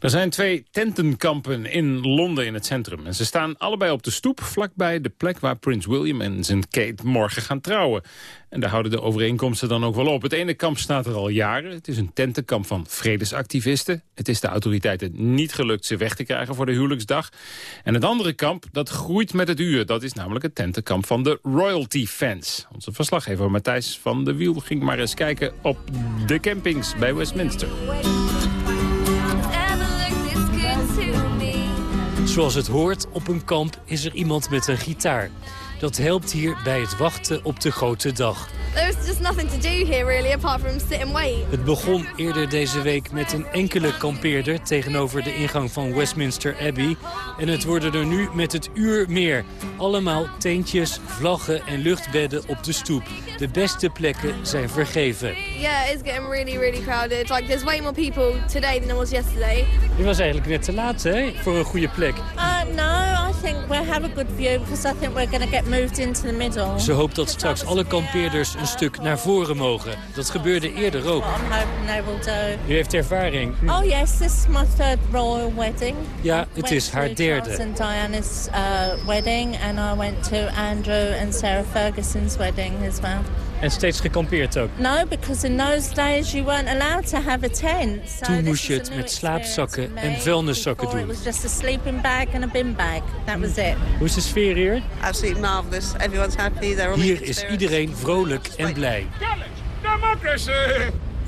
Er zijn twee tentenkampen in Londen in het centrum. En ze staan allebei op de stoep, vlakbij de plek waar Prins William en zijn Kate morgen gaan trouwen. En daar houden de overeenkomsten dan ook wel op. Het ene kamp staat er al jaren. Het is een tentenkamp van vredesactivisten. Het is de autoriteiten niet gelukt ze weg te krijgen voor de huwelijksdag. En het andere kamp, dat groeit met het uur. Dat is namelijk het tentenkamp van de royalty fans. Onze verslaggever Matthijs van de Wiel ging maar eens kijken op de campings bij Westminster. Zoals het hoort, op een kamp is er iemand met een gitaar. Dat helpt hier bij het wachten op de grote dag. There's just nothing to do here really apart from sit and wait. Het begon eerder deze week met een enkele kampeerder tegenover de ingang van Westminster Abbey. En het worden er nu met het uur meer. Allemaal tentjes, vlaggen en luchtbedden op de stoep. De beste plekken zijn vergeven. Yeah, it's getting really really crowded. Like there's way more people today than there was yesterday. Je was eigenlijk net te laat, hè, voor een goede plek. Uh, no, I think we have a good view because I think we're going to get moved into the middle. Ze hoopt dat straks alle kampeerders een stuk naar voren mogen. Dat gebeurde eerder ook. Will do. U heeft ervaring. Oh yes, this is my third royal wedding. Ja, het is haar derde. Charles and Diana's uh, wedding and I went to Andrew and Sarah Ferguson's wedding as well. En steeds gekampeerd ook. No, because in those days you weren't allowed to have a tent. So Toen moest je het met slaapzakken en vuilniszakken Before doen. It was just a sleeping bag and a bin bag. That was it. Hoe is de sfeer hier? Absolutely marvelous. Everyone's happy. They're all Hier is iedereen vrolijk en blij.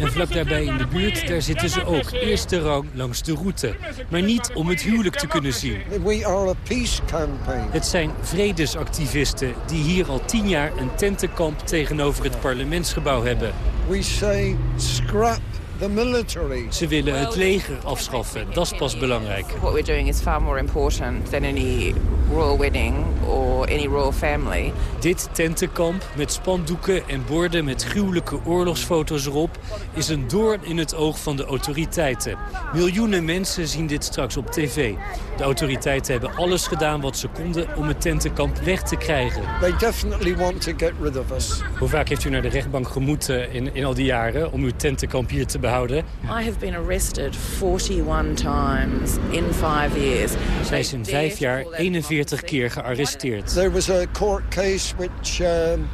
En vlak daarbij in de buurt, daar zitten ze ook. Eerste rang langs de route. Maar niet om het huwelijk te kunnen zien. We are a peace campaign. Het zijn vredesactivisten die hier al tien jaar een tentenkamp tegenover het parlementsgebouw hebben. We say scrap the military. Ze willen het leger afschaffen, dat is pas belangrijk. What we're doing is far more important than any royal wedding or any royal family. Dit tentenkamp met spandoeken en borden met gruwelijke oorlogsfoto's erop... is een doorn in het oog van de autoriteiten. Miljoenen mensen zien dit straks op tv. De autoriteiten hebben alles gedaan wat ze konden om het tentenkamp weg te krijgen. They definitely want to get rid of us. Hoe vaak heeft u naar de rechtbank gemoeten in, in al die jaren om uw tentenkamp hier te behouden? I have been arrested 41 times in five years. Zij is in vijf jaar 41 keer gearresteerd. There was a court case which um,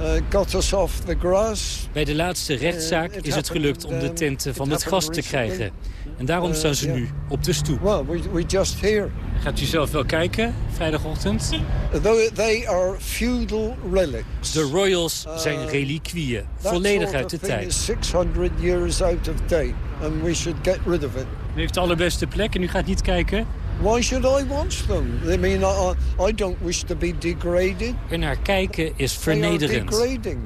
uh, got us off the grass. Bij de laatste rechtszaak is het gelukt om de tenten van het gas te krijgen. En daarom staan ze nu op de stoep. Well, we, we just here. Gaat u zelf wel kijken, vrijdagochtend? Though they are feudal relics. De royals zijn reliquieën, volledig uit de thing tijd. is 600 years out of date, and we should get rid of it. U heeft de allerbeste plek en u gaat niet kijken? Why should I watch them? I mean, I, I don't wish to be degraded. Er naar kijken is They are vernederend. degrading.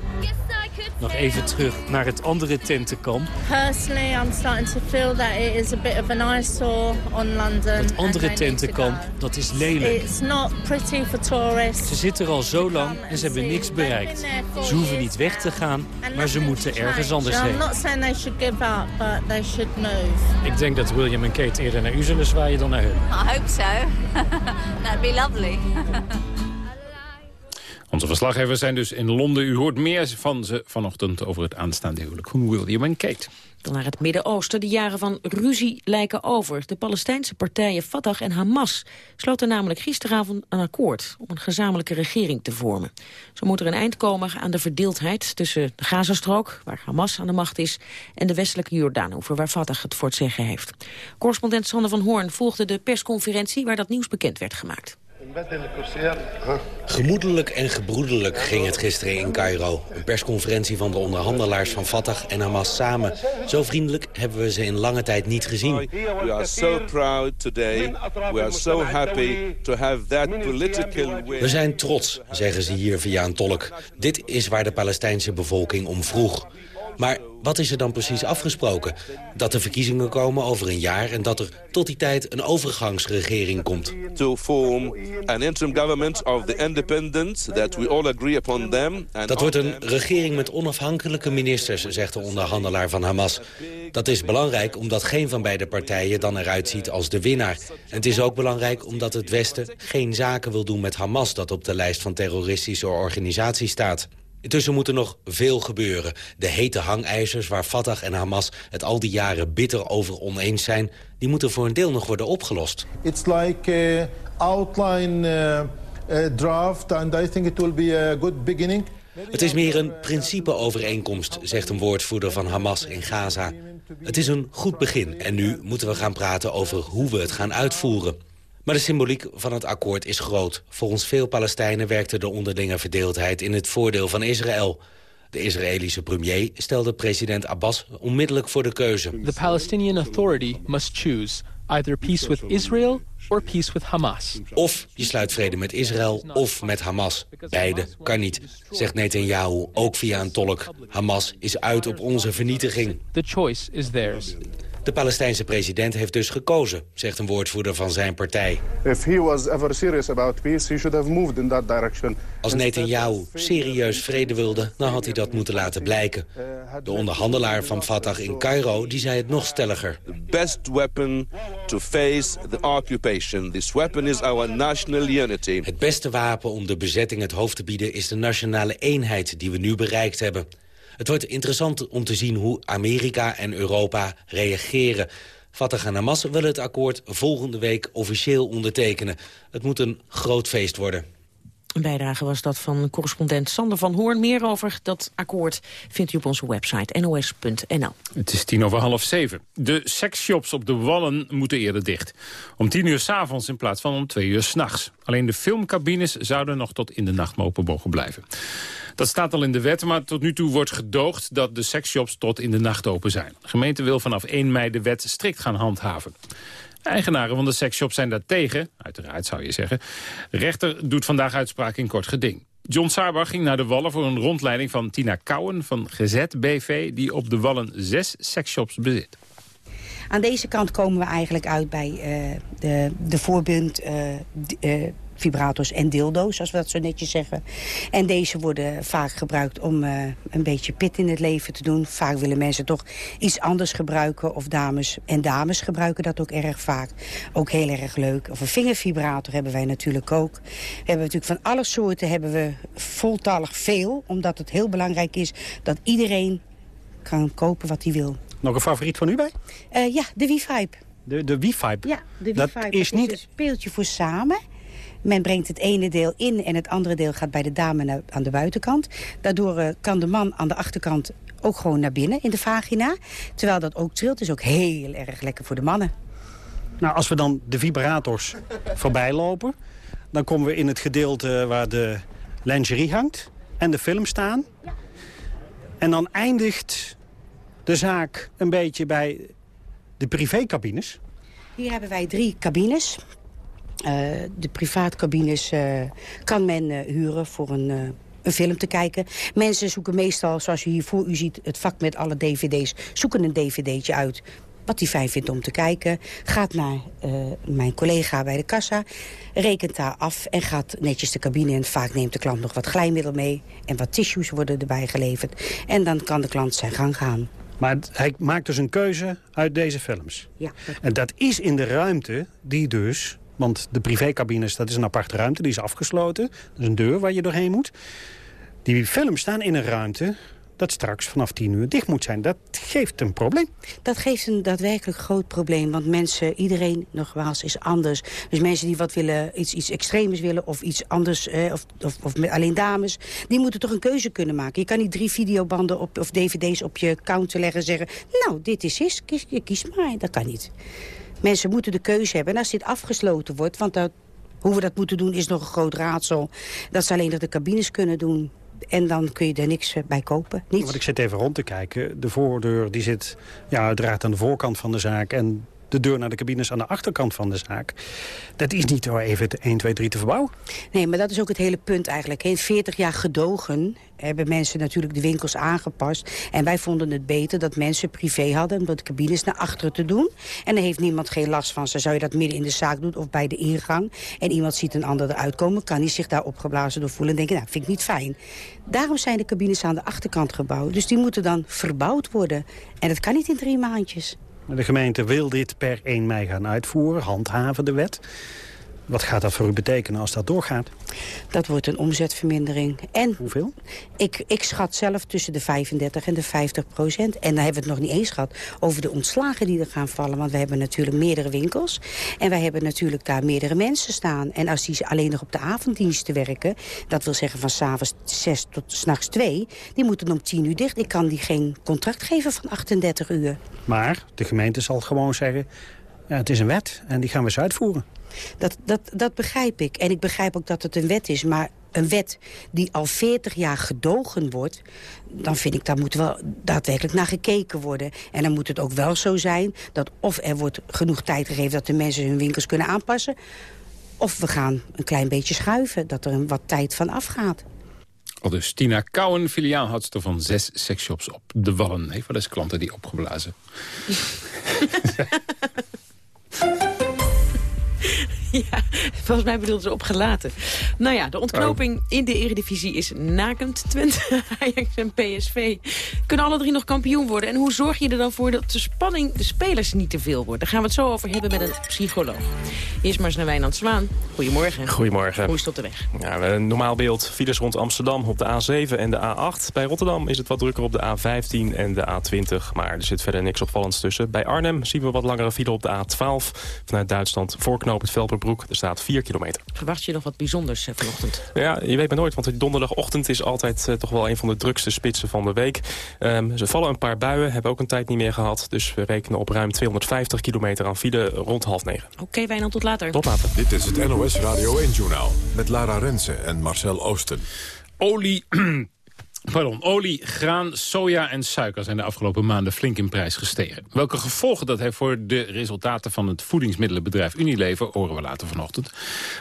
Nog even terug naar het andere tentenkamp. Personally, I'm starting to feel that it is a bit of an eyesore on London. Het andere tentenkamp, dat is lelijk. It's not pretty for tourists. Ze zitten er al zo lang en ze hebben niks bereikt. Ze hoeven niet weg te gaan, maar ze moeten ergens anders I'm heen. not saying they should give up, but they should move. Ik denk dat William en Kate eerder naar u zullen zwaaien dan naar hun. I hope so. [LAUGHS] That'd be lovely. [LAUGHS] Onze verslaggevers zijn dus in Londen. U hoort meer van ze vanochtend over het aanstaande huwelijk van William en Kate. Dan naar het Midden-Oosten. De jaren van ruzie lijken over. De Palestijnse partijen Fatah en Hamas sloten namelijk gisteravond een akkoord om een gezamenlijke regering te vormen. Zo moet er een eind komen aan de verdeeldheid tussen de Gazastrook, waar Hamas aan de macht is, en de westelijke Jordaanoever, waar Fatah het voor het zeggen heeft. Correspondent Sander van Hoorn volgde de persconferentie waar dat nieuws bekend werd gemaakt. Gemoedelijk en gebroedelijk ging het gisteren in Cairo. Een persconferentie van de onderhandelaars van Fatah en Hamas samen. Zo vriendelijk hebben we ze in lange tijd niet gezien. We are so proud today. We are so happy to have that political We zijn trots, zeggen ze hier via een tolk. Dit is waar de Palestijnse bevolking om vroeg. Maar wat is er dan precies afgesproken? Dat er verkiezingen komen over een jaar... en dat er tot die tijd een overgangsregering komt. To form an interim government of the independents that we all agree upon them. Dat wordt een regering met onafhankelijke ministers, zegt de onderhandelaar van Hamas. Dat is belangrijk omdat geen van beide partijen dan eruit ziet als de winnaar. En het is ook belangrijk omdat het Westen geen zaken wil doen met Hamas... dat op de lijst van terroristische organisaties staat. Intussen moet er nog veel gebeuren. De hete hangijzers waar Fatah en Hamas het al die jaren bitter over oneens zijn... die moeten voor een deel nog worden opgelost. It's like a outline uh, uh, draft, and I think it will be a good beginning. Het is meer een principeovereenkomst, zegt een woordvoerder van Hamas in Gaza. Het is een goed begin en nu moeten we gaan praten over hoe we het gaan uitvoeren. Maar de symboliek van het akkoord is groot. Volgens veel Palestijnen werkte de onderlinge verdeeldheid in het voordeel van Israël. De Israëlische premier stelde president Abbas onmiddellijk voor de keuze. The Palestinian Authority must choose either peace with Israel or peace with Hamas. Of je sluit vrede met Israël of met Hamas. Beide kan niet, zegt Netanyahu, ook via een tolk. Hamas is uit op onze vernietiging. The choice is theirs. De Palestijnse president heeft dus gekozen, zegt een woordvoerder van zijn partij. If he was ever serious about peace, he should have moved in that direction. Als Netanyahu serieus vrede wilde, dan had hij dat moeten laten blijken. De onderhandelaar van Fatah in Cairo die zei het nog stelliger. The best weapon to face the occupation. This weapon is our national unity. Het beste wapen om de bezetting het hoofd te bieden is de nationale eenheid die we nu bereikt hebben. Het wordt interessant om te zien hoe Amerika en Europa reageren. Fatah en Hamas willen het akkoord volgende week officieel ondertekenen. Het moet een groot feest worden. Een bijdrage was dat van correspondent Sander van Hoorn. Meer over dat akkoord vindt u op onze website nos.nl. Het is tien over half zeven. De seksshops op de Wallen moeten eerder dicht. Om tien uur s'avonds in plaats van om twee uur s'nachts. Alleen de filmcabines zouden nog tot in de nacht mogen blijven. Dat staat al in de wet, maar tot nu toe wordt gedoogd dat de seksshops tot in de nacht open zijn. De gemeente wil vanaf 1 mei de wet strikt gaan handhaven. Eigenaren van de seksshops zijn daar tegen, uiteraard zou je zeggen. De rechter doet vandaag uitspraak in kort geding. John Saber ging naar de Wallen voor een rondleiding van Tina Kouwen van Gezet BV... die op de Wallen zes seksshops bezit. Aan deze kant komen we eigenlijk uit bij uh, de, de voorbund uh, uh, vibrators en dildo's, als we dat zo netjes zeggen. En deze worden vaak gebruikt om uh, een beetje pit in het leven te doen. Vaak willen mensen toch iets anders gebruiken. Of dames en dames gebruiken dat ook erg vaak. Ook heel erg leuk. Of een vingervibrator hebben wij natuurlijk ook. We hebben natuurlijk van alle soorten hebben we voltallig veel. Omdat het heel belangrijk is dat iedereen kan kopen wat hij wil. Nog een favoriet van u bij? Uh, ja, de Wi-Fi. De, de Wi-Fi? Ja, de Wi-Fi. Dat is niet... een speeltje voor samen. Men brengt het ene deel in en het andere deel gaat bij de dame aan de buitenkant. Daardoor uh, kan de man aan de achterkant ook gewoon naar binnen in de vagina. Terwijl dat ook trilt, is ook heel erg lekker voor de mannen. Nou, als we dan de vibrators voorbij lopen... dan komen we in het gedeelte waar de lingerie hangt en de film staan. En dan eindigt de zaak een beetje bij de privécabines. Hier hebben wij drie cabines. Uh, de privaatcabines uh, kan men uh, huren voor een, een film te kijken. Mensen zoeken meestal, zoals u hier voor u ziet, het vak met alle dvd's. Zoeken een dvd'tje uit wat hij fijn vindt om te kijken. Gaat naar mijn collega bij de kassa, rekent daar af en gaat netjes de cabine in. Vaak neemt de klant nog wat glijmiddel mee en wat tissues worden erbij geleverd. En dan kan de klant zijn gang gaan. Maar hij maakt dus een keuze uit deze films. Ja. En dat is in de ruimte die dus want de privécabines, dat is een aparte ruimte, die is afgesloten. Dat is een deur waar je doorheen moet. Die films staan in een ruimte dat straks vanaf 10 uur dicht moet zijn. Dat geeft een probleem. Dat geeft een daadwerkelijk groot probleem. Want mensen, iedereen nogmaals, is anders. Dus mensen die wat willen, iets, iets extrems willen of iets anders, eh, of, of, of alleen dames... die moeten toch een keuze kunnen maken. Je kan niet drie videobanden op, of dvd's op je counter leggen en zeggen... nou, dit is is, kies, kies maar. Dat kan niet. Mensen moeten de keuze hebben. En als dit afgesloten wordt, want hoe we dat moeten doen is nog een groot raadsel. Dat ze alleen nog de cabines kunnen doen. En dan kun je er niks bij kopen. Niets. Want ik zit even rond te kijken. De voordeur die zit ja, uiteraard aan de voorkant van de zaak. En de deur naar de cabines aan de achterkant van de zaak. Dat is niet door even 1, 2, 3 te verbouwen. Nee, maar dat is ook het hele punt eigenlijk. In 40 jaar gedogen hebben mensen natuurlijk de winkels aangepast. En wij vonden het beter dat mensen privé hadden... om de cabines naar achteren te doen. En dan heeft niemand geen last van ze. Zou je dat midden in de zaak doen of bij de ingang... en iemand ziet een ander eruit komen... kan hij zich daar opgeblazen door voelen en denken... nou, vind ik niet fijn. Daarom zijn de cabines aan de achterkant gebouwd. Dus die moeten dan verbouwd worden. En dat kan niet in drie maandjes. De gemeente wil dit per 1 mei gaan uitvoeren, handhaven de wet. Wat gaat dat voor u betekenen als dat doorgaat? Dat wordt een omzetvermindering. En Hoeveel? Ik, ik schat zelf tussen de 35 en de 50 procent. En dan hebben we het nog niet eens gehad over de ontslagen die er gaan vallen. Want we hebben natuurlijk meerdere winkels. En wij hebben natuurlijk daar meerdere mensen staan. En als die alleen nog op de avonddiensten werken... dat wil zeggen van s'avonds 6 tot s'nachts 2... die moeten om 10 uur dicht. Ik kan die geen contract geven van 38 uur. Maar de gemeente zal gewoon zeggen Ja, het is een wet en die gaan we eens uitvoeren. Dat, dat, dat begrijp ik. En ik begrijp ook dat het een wet is. Maar een wet die al 40 jaar gedogen wordt... dan vind ik, daar moet wel daadwerkelijk naar gekeken worden. En dan moet het ook wel zo zijn dat of er wordt genoeg tijd gegeven... dat de mensen hun winkels kunnen aanpassen... of we gaan een klein beetje schuiven, dat er een wat tijd van afgaat. Al dus Tina Kouwen, filiaalhoudster van zes sexshops op de Wallen. Heeft wel eens klanten die opgeblazen. [LAUGHS] [LAUGHS] Ja, volgens mij bedoelt ze opgelaten. Nou ja, de ontknoping in de eredivisie is nakend. Twente, [LAUGHS] Ajax en PSV kunnen alle drie nog kampioen worden. En hoe zorg je er dan voor dat de spanning de spelers niet te veel wordt? Daar gaan we het zo over hebben met een psycholoog. Eerst maar eens naar Wijnand Zwaan. Goedemorgen. Goedemorgen. Hoe is het op de weg? Ja, een normaal beeld. Files rond Amsterdam op de A7 en de A8. Bij Rotterdam is het wat drukker op de A15 en de A20. Maar er zit verder niks opvallends tussen. Bij Arnhem zien we wat langere file op de A12. Vanuit Duitsland voorknopend het Er staat 4 kilometer. Verwacht je nog wat bijzonders eh, vanochtend? Ja, je weet maar nooit, want donderdagochtend is altijd eh, toch wel een van de drukste spitsen van de week. Um, ze vallen een paar buien, hebben ook een tijd niet meer gehad. Dus we rekenen op ruim 250 kilometer aan file rond half negen. Oké, okay, Wijnand, tot later. Tot later. Dit is het NOS Radio 1-journaal met Lara Rensen en Marcel Oosten. Olie [CLEARS THROAT] Pardon, olie, graan, soja en suiker zijn de afgelopen maanden flink in prijs gestegen. Welke gevolgen dat heeft voor de resultaten van het voedingsmiddelenbedrijf Unilever... horen we later vanochtend.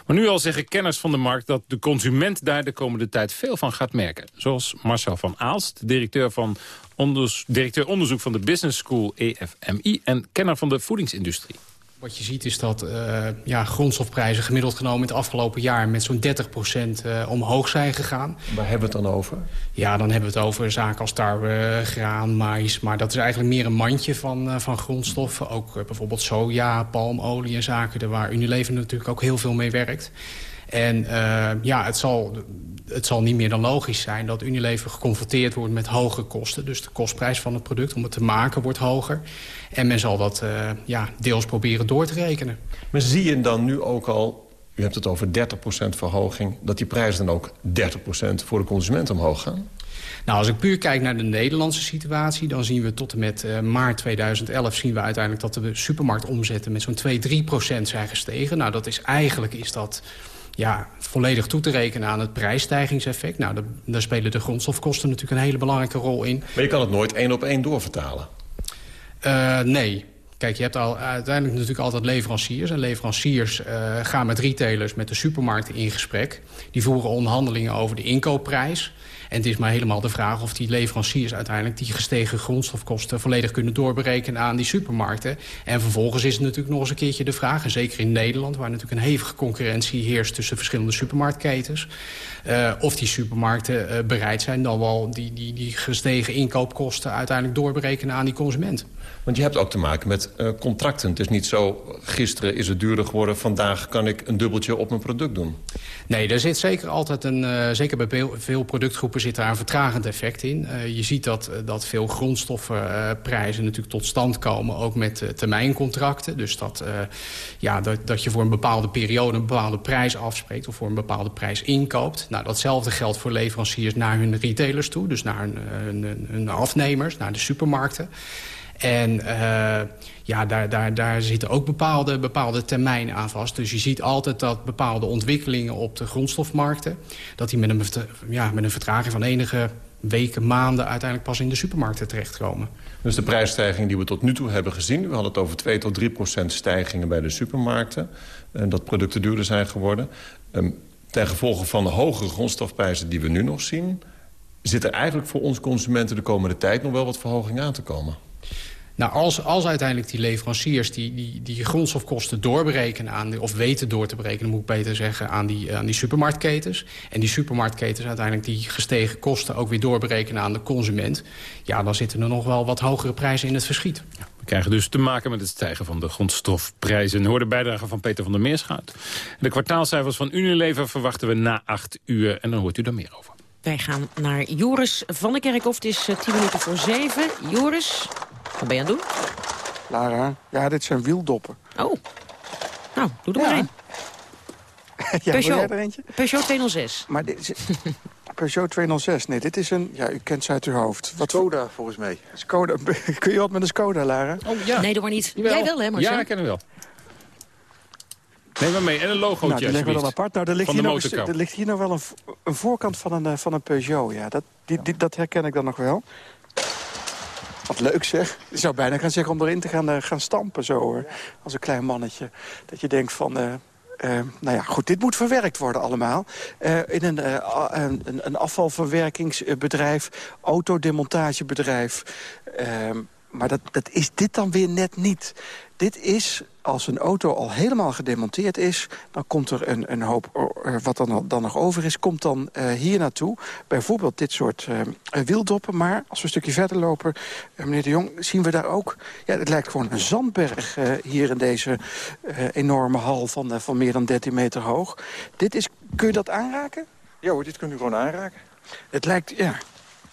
Maar nu al zeggen kenners van de markt dat de consument daar de komende tijd veel van gaat merken. Zoals Marcel van Aalst, directeur, van directeur onderzoek van de Business School EFMI... en kenner van de voedingsindustrie. Wat je ziet is dat uh, ja, grondstofprijzen gemiddeld genomen in het afgelopen jaar met zo'n 30% uh, omhoog zijn gegaan. Waar hebben we het dan over? Ja, dan hebben we het over zaken als tarwe, graan, mais. Maar dat is eigenlijk meer een mandje van, uh, van grondstoffen. Ook bijvoorbeeld soja, palmolie en zaken waar Unilever natuurlijk ook heel veel mee werkt. En ja, het zal het zal niet meer dan logisch zijn dat Unilever geconfronteerd wordt met hoge kosten. Dus de kostprijs van het product om het te maken wordt hoger. En men zal dat uh, ja, deels proberen door te rekenen. Maar zie je dan nu ook al, u hebt het over 30% verhoging... dat die prijzen dan ook 30% voor de consument omhoog gaan? Nou, als ik puur kijk naar de Nederlandse situatie... dan zien we tot en met uh, maart 2011 zien we uiteindelijk dat de supermarktomzetten... met zo'n 2-3 procent zijn gestegen. Nou, dat is eigenlijk is dat ja, volledig toe te rekenen aan het prijsstijgingseffect. Nou, daar, daar spelen de grondstofkosten natuurlijk een hele belangrijke rol in. Maar je kan het nooit één op één doorvertalen? Uh, nee. Kijk, je hebt al, uiteindelijk natuurlijk altijd leveranciers. En leveranciers uh, gaan met retailers, met de supermarkten in gesprek. Die voeren onderhandelingen over de inkoopprijs. En het is maar helemaal de vraag of die leveranciers uiteindelijk... die gestegen grondstofkosten volledig kunnen doorberekenen aan die supermarkten. En vervolgens is het natuurlijk nog eens een keertje de vraag... en zeker in Nederland, waar natuurlijk een hevige concurrentie heerst... tussen verschillende supermarktketens... Uh, of die supermarkten uh, bereid zijn dan wel die, die, die gestegen inkoopkosten... uiteindelijk doorberekenen aan die consument. Want je hebt ook te maken met uh, contracten. Het is niet zo, gisteren is het duurder geworden... vandaag kan ik een dubbeltje op mijn product doen. Nee, er zit zeker altijd een... Uh, zeker bij veel productgroepen zit daar een vertragend effect in. Uh, je ziet dat, dat veel grondstoffenprijzen natuurlijk tot stand komen... ook met termijncontracten. Dus dat, ja, dat, dat je voor een bepaalde periode een bepaalde prijs afspreekt... of voor een bepaalde prijs inkoopt. Nou, datzelfde geldt voor leveranciers naar hun retailers toe. Dus naar hun, hun afnemers, naar de supermarkten. En uh, ja, daar, daar, daar zitten ook bepaalde, bepaalde termijnen aan vast. Dus je ziet altijd dat bepaalde ontwikkelingen op de grondstofmarkten... dat die met een, ja, met een vertraging van enige weken, maanden... uiteindelijk pas in de supermarkten terechtkomen. Dus de prijsstijging die we tot nu toe hebben gezien... we hadden het over 2 tot 3 procent stijgingen bij de supermarkten... en dat producten duurder zijn geworden. Um, ten gevolge van de hogere grondstofprijzen die we nu nog zien... zit er eigenlijk voor ons consumenten de komende tijd nog wel wat verhoging aan te komen. Nou, als, als uiteindelijk die leveranciers die, die, die grondstofkosten doorberekenen... Aan de, of weten door te berekenen, moet ik beter zeggen, aan die, aan die supermarktketens... en die supermarktketens uiteindelijk die gestegen kosten ook weer doorberekenen aan de consument... ja, dan zitten er nog wel wat hogere prijzen in het verschiet. Ja, we krijgen dus te maken met het stijgen van de grondstofprijzen. Hoor de bijdrage van Peter van der Meerschout. De kwartaalcijfers van Unilever verwachten we na acht uur en dan hoort u er meer over. Wij gaan naar Joris van der Kerkhof. Het is tien minuten voor zeven. Joris, wat ben je aan het doen? Lara, ja, dit zijn wieldoppen. Oh, nou, doe er ja. maar een. [LAUGHS] ja, Peugeot. er eentje? Peugeot 206. Maar dit is... Peugeot 206. Nee, dit is een... Ja, u kent ze uit uw hoofd. Wat Skoda, volgens mij. Skoda. [LAUGHS] Kun je wat met een Skoda, Lara? Oh, ja. Nee, doe maar niet. Jij wel, hè, Marcel? Ja, ik ken hem wel. Neem maar mee. En een logootje, Nou, die leggen we dan apart. Nou, er ligt, hier nog, er ligt hier nog wel een, een voorkant van een, eh, van een Peugeot. Ja, dat, die, die, dat herken ik dan nog wel. Wat leuk zeg. Je zou bijna gaan zeggen om erin te gaan, eh, gaan stampen zo hoor. Als een klein mannetje. Dat je denkt van... eh, nou ja, goed, dit moet verwerkt worden allemaal. Eh, in een, eh, een, een- een afvalverwerkingsbedrijf, autodemontagebedrijf. Ehm, maar dat, dat is dit dan weer net niet. Dit is, als een auto al helemaal gedemonteerd is... dan komt er een, een hoop, eh, wat dan, dan nog over is... komt dan eh, hier naartoe. Bijvoorbeeld dit soort eh, eh, wieldoppen. Maar als we een stukje verder lopen, eh, meneer de Jong... zien we daar ook... Ja, het lijkt gewoon een zandberg eh, hier in deze eh, enorme hal... Van, eh, van meer dan 13 meter hoog. Dit is, kun je dat aanraken? Ja hoor, dit kunt u gewoon aanraken. Het lijkt, ja...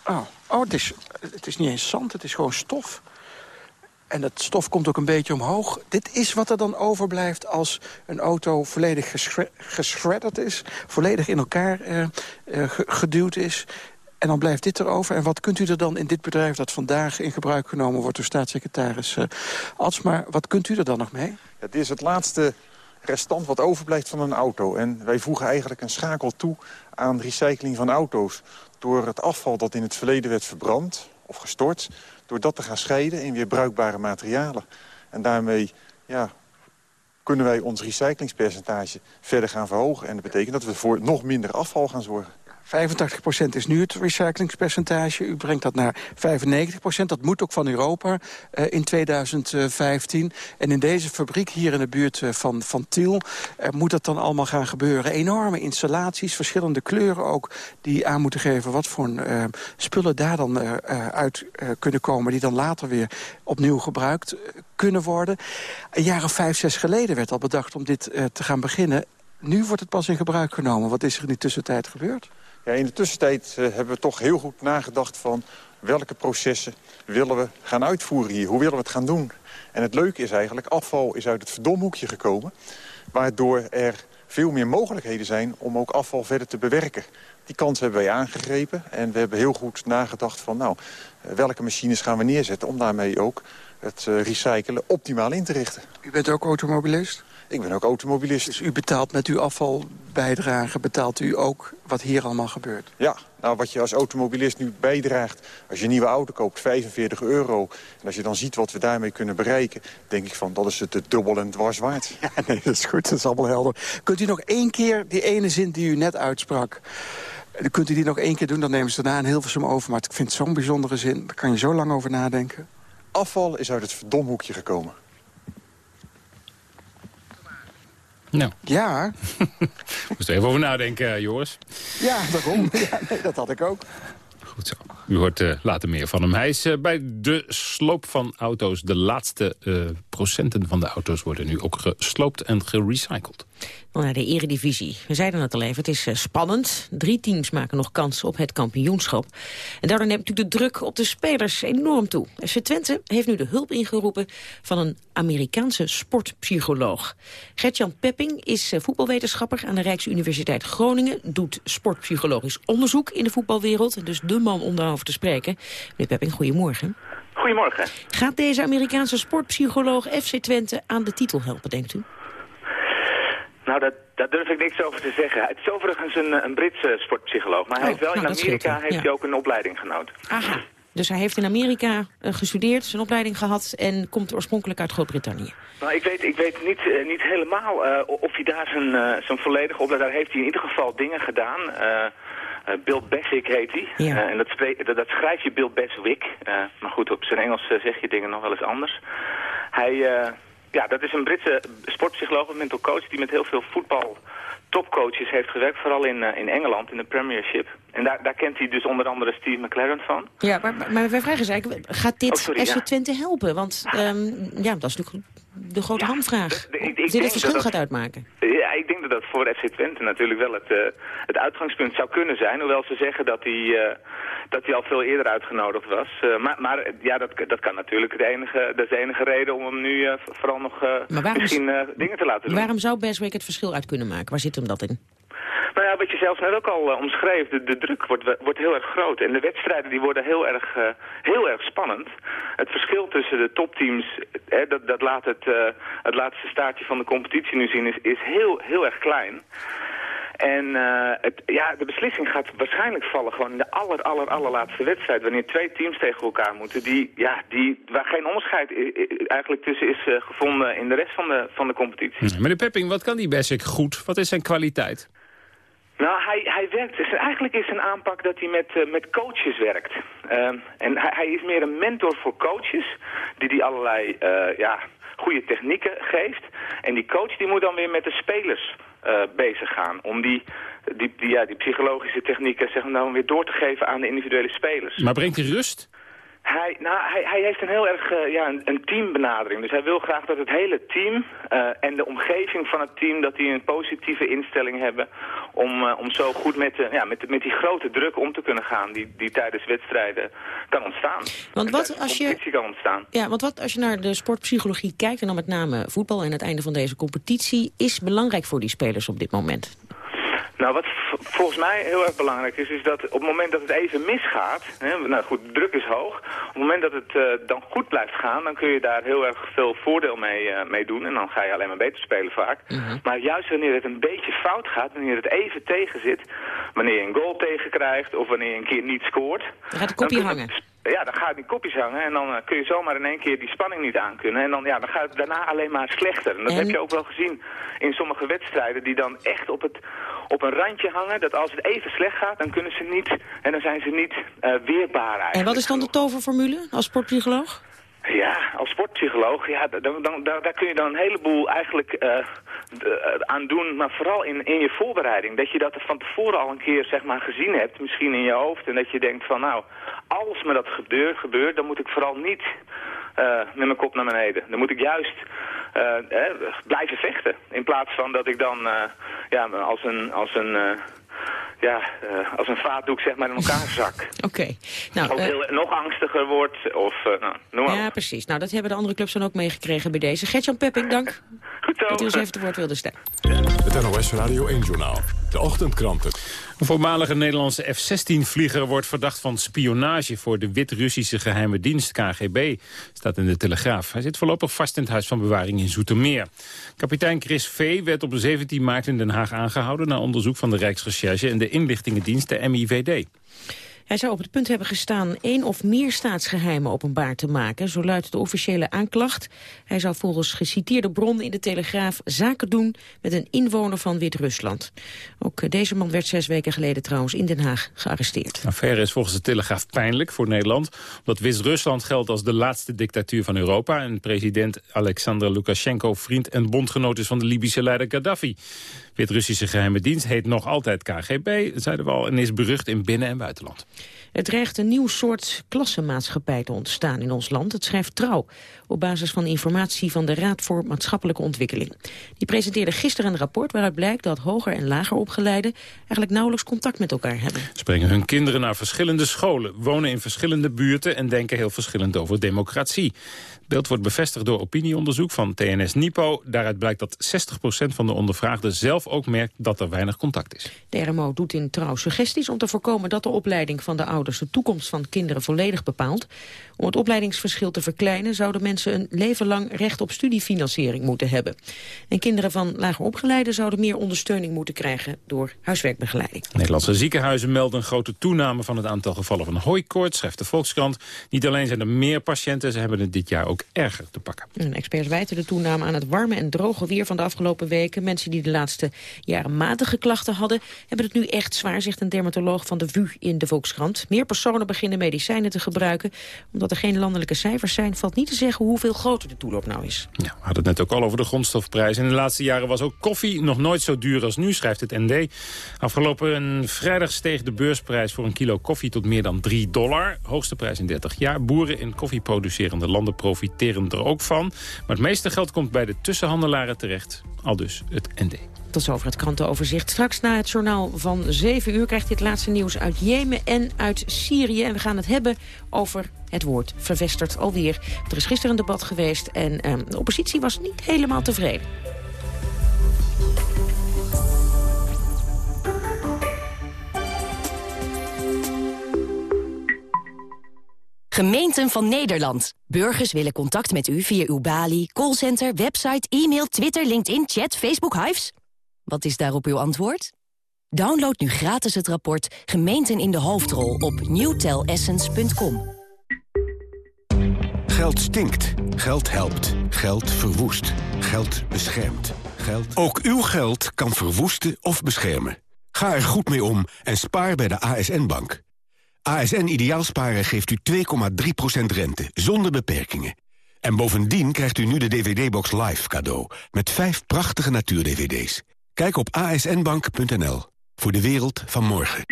Oh, oh het, is, het is niet eens zand, het is gewoon stof. En dat stof komt ook een beetje omhoog. Dit is wat er dan overblijft als een auto volledig geschre- geschredderd is. Volledig in elkaar eh, eh, ge- geduwd is. En dan blijft dit erover. En wat kunt u er dan in dit bedrijf dat vandaag in gebruik genomen wordt... door staatssecretaris uh, Atsma, wat kunt u er dan nog mee? Ja, dit is het laatste restant wat overblijft van een auto. En wij voegen eigenlijk een schakel toe aan recycling van auto's. Door het afval dat in het verleden werd verbrand of gestort... door dat te gaan scheiden in weer bruikbare materialen. En daarmee ja, kunnen wij ons recyclingspercentage verder gaan verhogen. En dat betekent dat we voor nog minder afval gaan zorgen. 85% is nu het recyclingspercentage. U brengt dat naar 95%. Dat moet ook van Europa uh, in 2015. En in deze fabriek hier in de buurt uh, van, van Tiel... Uh, moet dat dan allemaal gaan gebeuren. Enorme installaties, verschillende kleuren ook... die aan moeten geven wat voor spullen daar dan uit kunnen komen... die dan later weer opnieuw gebruikt kunnen worden. Een jaar of vijf, zes geleden werd al bedacht om dit te gaan beginnen. Nu wordt het pas in gebruik genomen. Wat is er in die tussentijd gebeurd? Ja, in de tussentijd uh, hebben we toch heel goed nagedacht van welke processen willen we gaan uitvoeren hier. Hoe willen we het gaan doen? En het leuke is eigenlijk, afval is uit het verdomhoekje gekomen. Waardoor er veel meer mogelijkheden zijn om ook afval verder te bewerken. Die kans hebben wij aangegrepen en we hebben heel goed nagedacht van... nou, welke machines gaan we neerzetten om daarmee ook het uh, recyclen optimaal in te richten. U bent ook automobilist? Ik ben ook automobilist. Dus u betaalt met uw afvalbijdrage, betaalt u ook wat hier allemaal gebeurt? Ja, nou wat je als automobilist nu bijdraagt, als je een nieuwe auto koopt, 45 euro. En als je dan ziet wat we daarmee kunnen bereiken, denk ik van dat is het dubbel en dwars waard. [LAUGHS] Ja, nee, dat is goed, dat is allemaal helder. Kunt u nog één keer die ene zin die u net uitsprak... Kunt u die nog één keer doen, dan nemen ze daarna een Hilversum over. Maar ik vind het zo'n bijzondere zin, daar kan je zo lang over nadenken. Afval is uit het verdomhoekje gekomen. Nou. Ja. [LAUGHS] Moest er even over nadenken, Joris. Ja, daarom. [LAUGHS] Ja, nee, dat had ik ook. Goed zo. U hoort uh, later meer van hem. Hij is uh, bij de sloop van auto's. De laatste uh, procenten van de auto's worden nu ook gesloopt en gerecycled. Naar de eredivisie. We zeiden het al even, het is uh, spannend. Drie teams maken nog kans op het kampioenschap. En daardoor neemt natuurlijk de druk op de spelers enorm toe. FC Twente heeft nu de hulp ingeroepen van een Amerikaanse sportpsycholoog. Gertjan Pepping is uh, voetbalwetenschapper aan de Rijksuniversiteit Groningen. Doet sportpsychologisch onderzoek in de voetbalwereld. Dus de man om daarover te spreken. Meneer Pepping, goedemorgen. Goedemorgen. Gaat deze Amerikaanse sportpsycholoog FC Twente aan de titel helpen, denkt u? Nou, dat, daar durf ik niks over te zeggen. Het is overigens een, een Britse sportpsycholoog. Maar oh, hij heeft wel nou, in Amerika hij. heeft Ja. hij ook een opleiding genoten. Aha. Dus hij heeft in Amerika uh, gestudeerd, zijn opleiding gehad... en komt oorspronkelijk uit Groot-Brittannië. Nou, ik weet, ik weet niet, uh, niet helemaal uh, of hij daar zijn, zijn volledige opleiding... Daar heeft hij in ieder geval dingen gedaan... Bill Bessick heet hij. Ja. en dat, dat, dat, schrijf je Bill Beswick. maar goed, op zijn Engels zeg je dingen nog wel eens anders. Hij... Ja, dat is een Britse sportpsycholoog mental coach die met heel veel voetbal topcoaches heeft gewerkt, vooral in, uh, in Engeland, in de Premiership. En daar, daar kent hij dus onder andere Steve McLaren van. Ja, maar, maar mijn vraag is eigenlijk, gaat dit oh, sorry, FC ja. Twente helpen? Want um, ja, dat is natuurlijk de grote ja, hamvraag. Ik, ik dit het verschil dat, gaat uitmaken. Ja, ik denk dat voor FC Twente natuurlijk wel het, uh, het uitgangspunt zou kunnen zijn. Hoewel ze zeggen dat hij, uh, dat hij al veel eerder uitgenodigd was. Uh, maar, maar ja, dat, dat kan natuurlijk de enige, dat is de enige reden om hem nu vooral nog misschien dingen te laten doen. Waarom zou Beswick het verschil uit kunnen maken? Waar zit hem dat in? Nou ja, wat je zelfs net ook al uh, omschreef, de, druk wordt, wordt heel erg groot. En de wedstrijden die worden heel erg, uh, heel erg spannend. Het verschil tussen de topteams, hè, dat, dat laat het, het laatste staartje van de competitie nu zien, is, is heel, heel erg klein. En het, ja, de beslissing gaat waarschijnlijk vallen gewoon in de aller, aller, allerlaatste wedstrijd. Wanneer twee teams tegen elkaar moeten, die, ja, die, waar geen onderscheid eigenlijk tussen is gevonden in de rest van de, van de competitie. Meneer Pepping, wat kan die Bessic goed? Wat is zijn kwaliteit? Nou, hij, hij werkt. Dus eigenlijk is zijn aanpak dat hij met, uh, met coaches werkt. Uh, en hij, hij, is meer een mentor voor coaches, die die allerlei uh, ja, goede technieken geeft. En die coach die moet dan weer met de spelers uh, bezig gaan. Om die, die, die, ja, die psychologische technieken zeg maar, dan weer door te geven aan de individuele spelers. Maar brengt hij rust? Hij, nou, hij, hij heeft een heel erg uh, ja, een, een, teambenadering. Dus hij wil graag dat het hele team uh, en de omgeving van het team... dat die een positieve instelling hebben... om, uh, om zo goed met, de, ja, met, met die grote druk om te kunnen gaan... die, die tijdens wedstrijden kan ontstaan. Want wat als je, kan ontstaan. Ja, want wat als je naar de sportpsychologie kijkt... en dan met name voetbal en het einde van deze competitie... is belangrijk voor die spelers op dit moment? Nou, wat volgens mij heel erg belangrijk is, is dat op het moment dat het even misgaat, hè, nou goed, de druk is hoog, op het moment dat het uh, dan goed blijft gaan, dan kun je daar heel erg veel voordeel mee, uh, mee doen en dan ga je alleen maar beter spelen vaak. -hmm. Maar juist wanneer het een beetje fout gaat, wanneer het even tegen zit, wanneer je een goal tegenkrijgt of wanneer je een keer niet scoort. Dan gaat de kopje hangen. Het, ja, dan gaat die kopjes hangen en dan uh, kun je zomaar in één keer die spanning niet aankunnen. En dan, ja, dan gaat het daarna alleen maar slechter. En dat En- heb je ook wel gezien in sommige wedstrijden die dan echt op, het, op een randje hangen. Dat als het even slecht gaat, dan kunnen ze niet en dan zijn ze niet eh, weerbaar eigenlijk. En wat is dan de toverformule als sportpsycholoog? Ja, als sportpsycholoog, ja, dan, dan, daar, kun je dan een heleboel eigenlijk eh, eh, aan doen, maar vooral in, in je voorbereiding. Dat je dat van tevoren al een keer zeg maar, gezien hebt, misschien in je hoofd. En dat je denkt van nou, als me dat gebeurt, gebeurt dan moet ik vooral niet eh, met mijn kop naar beneden. Dan moet ik juist eh, blijven vechten. In plaats van dat ik dan ja, als een... Als een ja, eh, als een vaatdoek zeg maar in elkaar [LAUGHS] zak. Oké. Nou, eh, heel, nog angstiger wordt of eh, nou, noem maar op. ja, precies. Nou, dat hebben de andere clubs dan ook meegekregen bij deze. Gertjan Pepping, dank [LAUGHS] Goed zo. dat u ons even te woord wilde staan. Het NOS Radio 1-journaal. De ochtendkranten. Een voormalige Nederlandse F-16-vlieger wordt verdacht van spionage voor de Wit-Russische geheime dienst KGB, staat in de Telegraaf. Hij zit voorlopig vast in het huis van bewaring in Zoetermeer. Kapitein Chris V. werd op 17 maart in Den Haag aangehouden na onderzoek van de Rijksrecherche en de inlichtingendienst, de MIVD. Hij zou op het punt hebben gestaan één of meer staatsgeheimen openbaar te maken. Zo luidt de officiële aanklacht. Hij zou volgens geciteerde bronnen in de Telegraaf zaken doen met een inwoner van Wit-Rusland. Ook deze man werd zes weken geleden trouwens in Den Haag gearresteerd. De affaire is volgens de Telegraaf pijnlijk voor Nederland... omdat Wit-Rusland geldt als de laatste dictatuur van Europa... en president Alexander Lukashenko vriend en bondgenoot is van de Libische leider Gaddafi. Wit-Russische geheime dienst heet nog altijd KGB, zeiden we al... en is berucht in binnen- en buitenland. Het dreigt een nieuw soort klassenmaatschappij te ontstaan in ons land. Het schrijft Trouw, op basis van informatie van de Raad voor Maatschappelijke Ontwikkeling. Die presenteerde gisteren een rapport waaruit blijkt dat hoger en lager opgeleiden eigenlijk nauwelijks contact met elkaar hebben. Ze brengen hun kinderen naar verschillende scholen, wonen in verschillende buurten... en denken heel verschillend over democratie. Het beeld wordt bevestigd door opinieonderzoek van TNS Nipo. Daaruit blijkt dat 60% van de ondervraagden zelf ook merkt dat er weinig contact is. De RMO doet in Trouw suggesties om te voorkomen dat de opleiding van de ouders de toekomst van kinderen volledig bepaalt. Om het opleidingsverschil te verkleinen zouden mensen een leven lang recht op studiefinanciering moeten hebben. En kinderen van lager opgeleiden zouden meer ondersteuning moeten krijgen door huiswerkbegeleiding. Nederlandse ziekenhuizen melden een grote toename van het aantal gevallen van hooikoorts, schrijft de Volkskrant. Niet alleen zijn er meer patiënten, ze hebben het dit jaar ook erger te pakken. En experts wijten de toename aan het warme en droge weer van de afgelopen weken. Mensen die de laatste jaren matige klachten hadden, hebben het nu echt zwaar, zegt een dermatoloog van de VU in de Volkskrant. Meer personen beginnen medicijnen te gebruiken. Omdat er geen landelijke cijfers zijn, valt niet te zeggen hoeveel groter de toeloop nou is. Ja, we hadden het net ook al over de grondstofprijs. In de laatste jaren was ook koffie nog nooit zo duur als nu, schrijft het ND. Afgelopen vrijdag steeg de beursprijs voor een kilo koffie tot meer dan 3 dollar. Hoogste prijs in 30 jaar. Boeren in koffieproducerende landen profiteren er ook van. Maar het meeste geld komt bij de tussenhandelaren terecht. Al dus het ND. Tot over het krantenoverzicht. Straks na het journaal van 7 uur krijgt dit laatste nieuws uit Jemen en uit Syrië. En we gaan het hebben over het woord vervesterd alweer. Er is gisteren een debat geweest en ehm, de oppositie was niet helemaal tevreden. Gemeenten van Nederland. Burgers willen contact met u via uw balie, callcenter, website, e-mail, Twitter, LinkedIn, chat, Facebook, Hives. Wat is daarop uw antwoord? Download nu gratis het rapport Gemeenten in de hoofdrol op newtelessence.com. Geld stinkt. Geld helpt. Geld verwoest. Geld beschermt. Geld... Ook uw geld kan verwoesten of beschermen. Ga er goed mee om en spaar bij de ASN-bank. ASN Ideaalsparen geeft u 2,3% rente, zonder beperkingen. En bovendien krijgt u nu de DVD-box Live cadeau... met vijf prachtige natuur-DVD's. Kijk op asnbank.nl voor de wereld van morgen.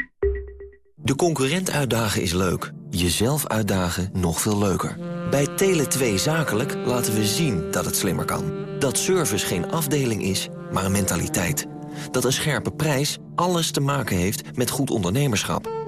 De concurrent uitdagen is leuk. Jezelf uitdagen nog veel leuker. Bij Tele2 Zakelijk laten we zien dat het slimmer kan. Dat service geen afdeling is, maar een mentaliteit. Dat een scherpe prijs alles te maken heeft met goed ondernemerschap.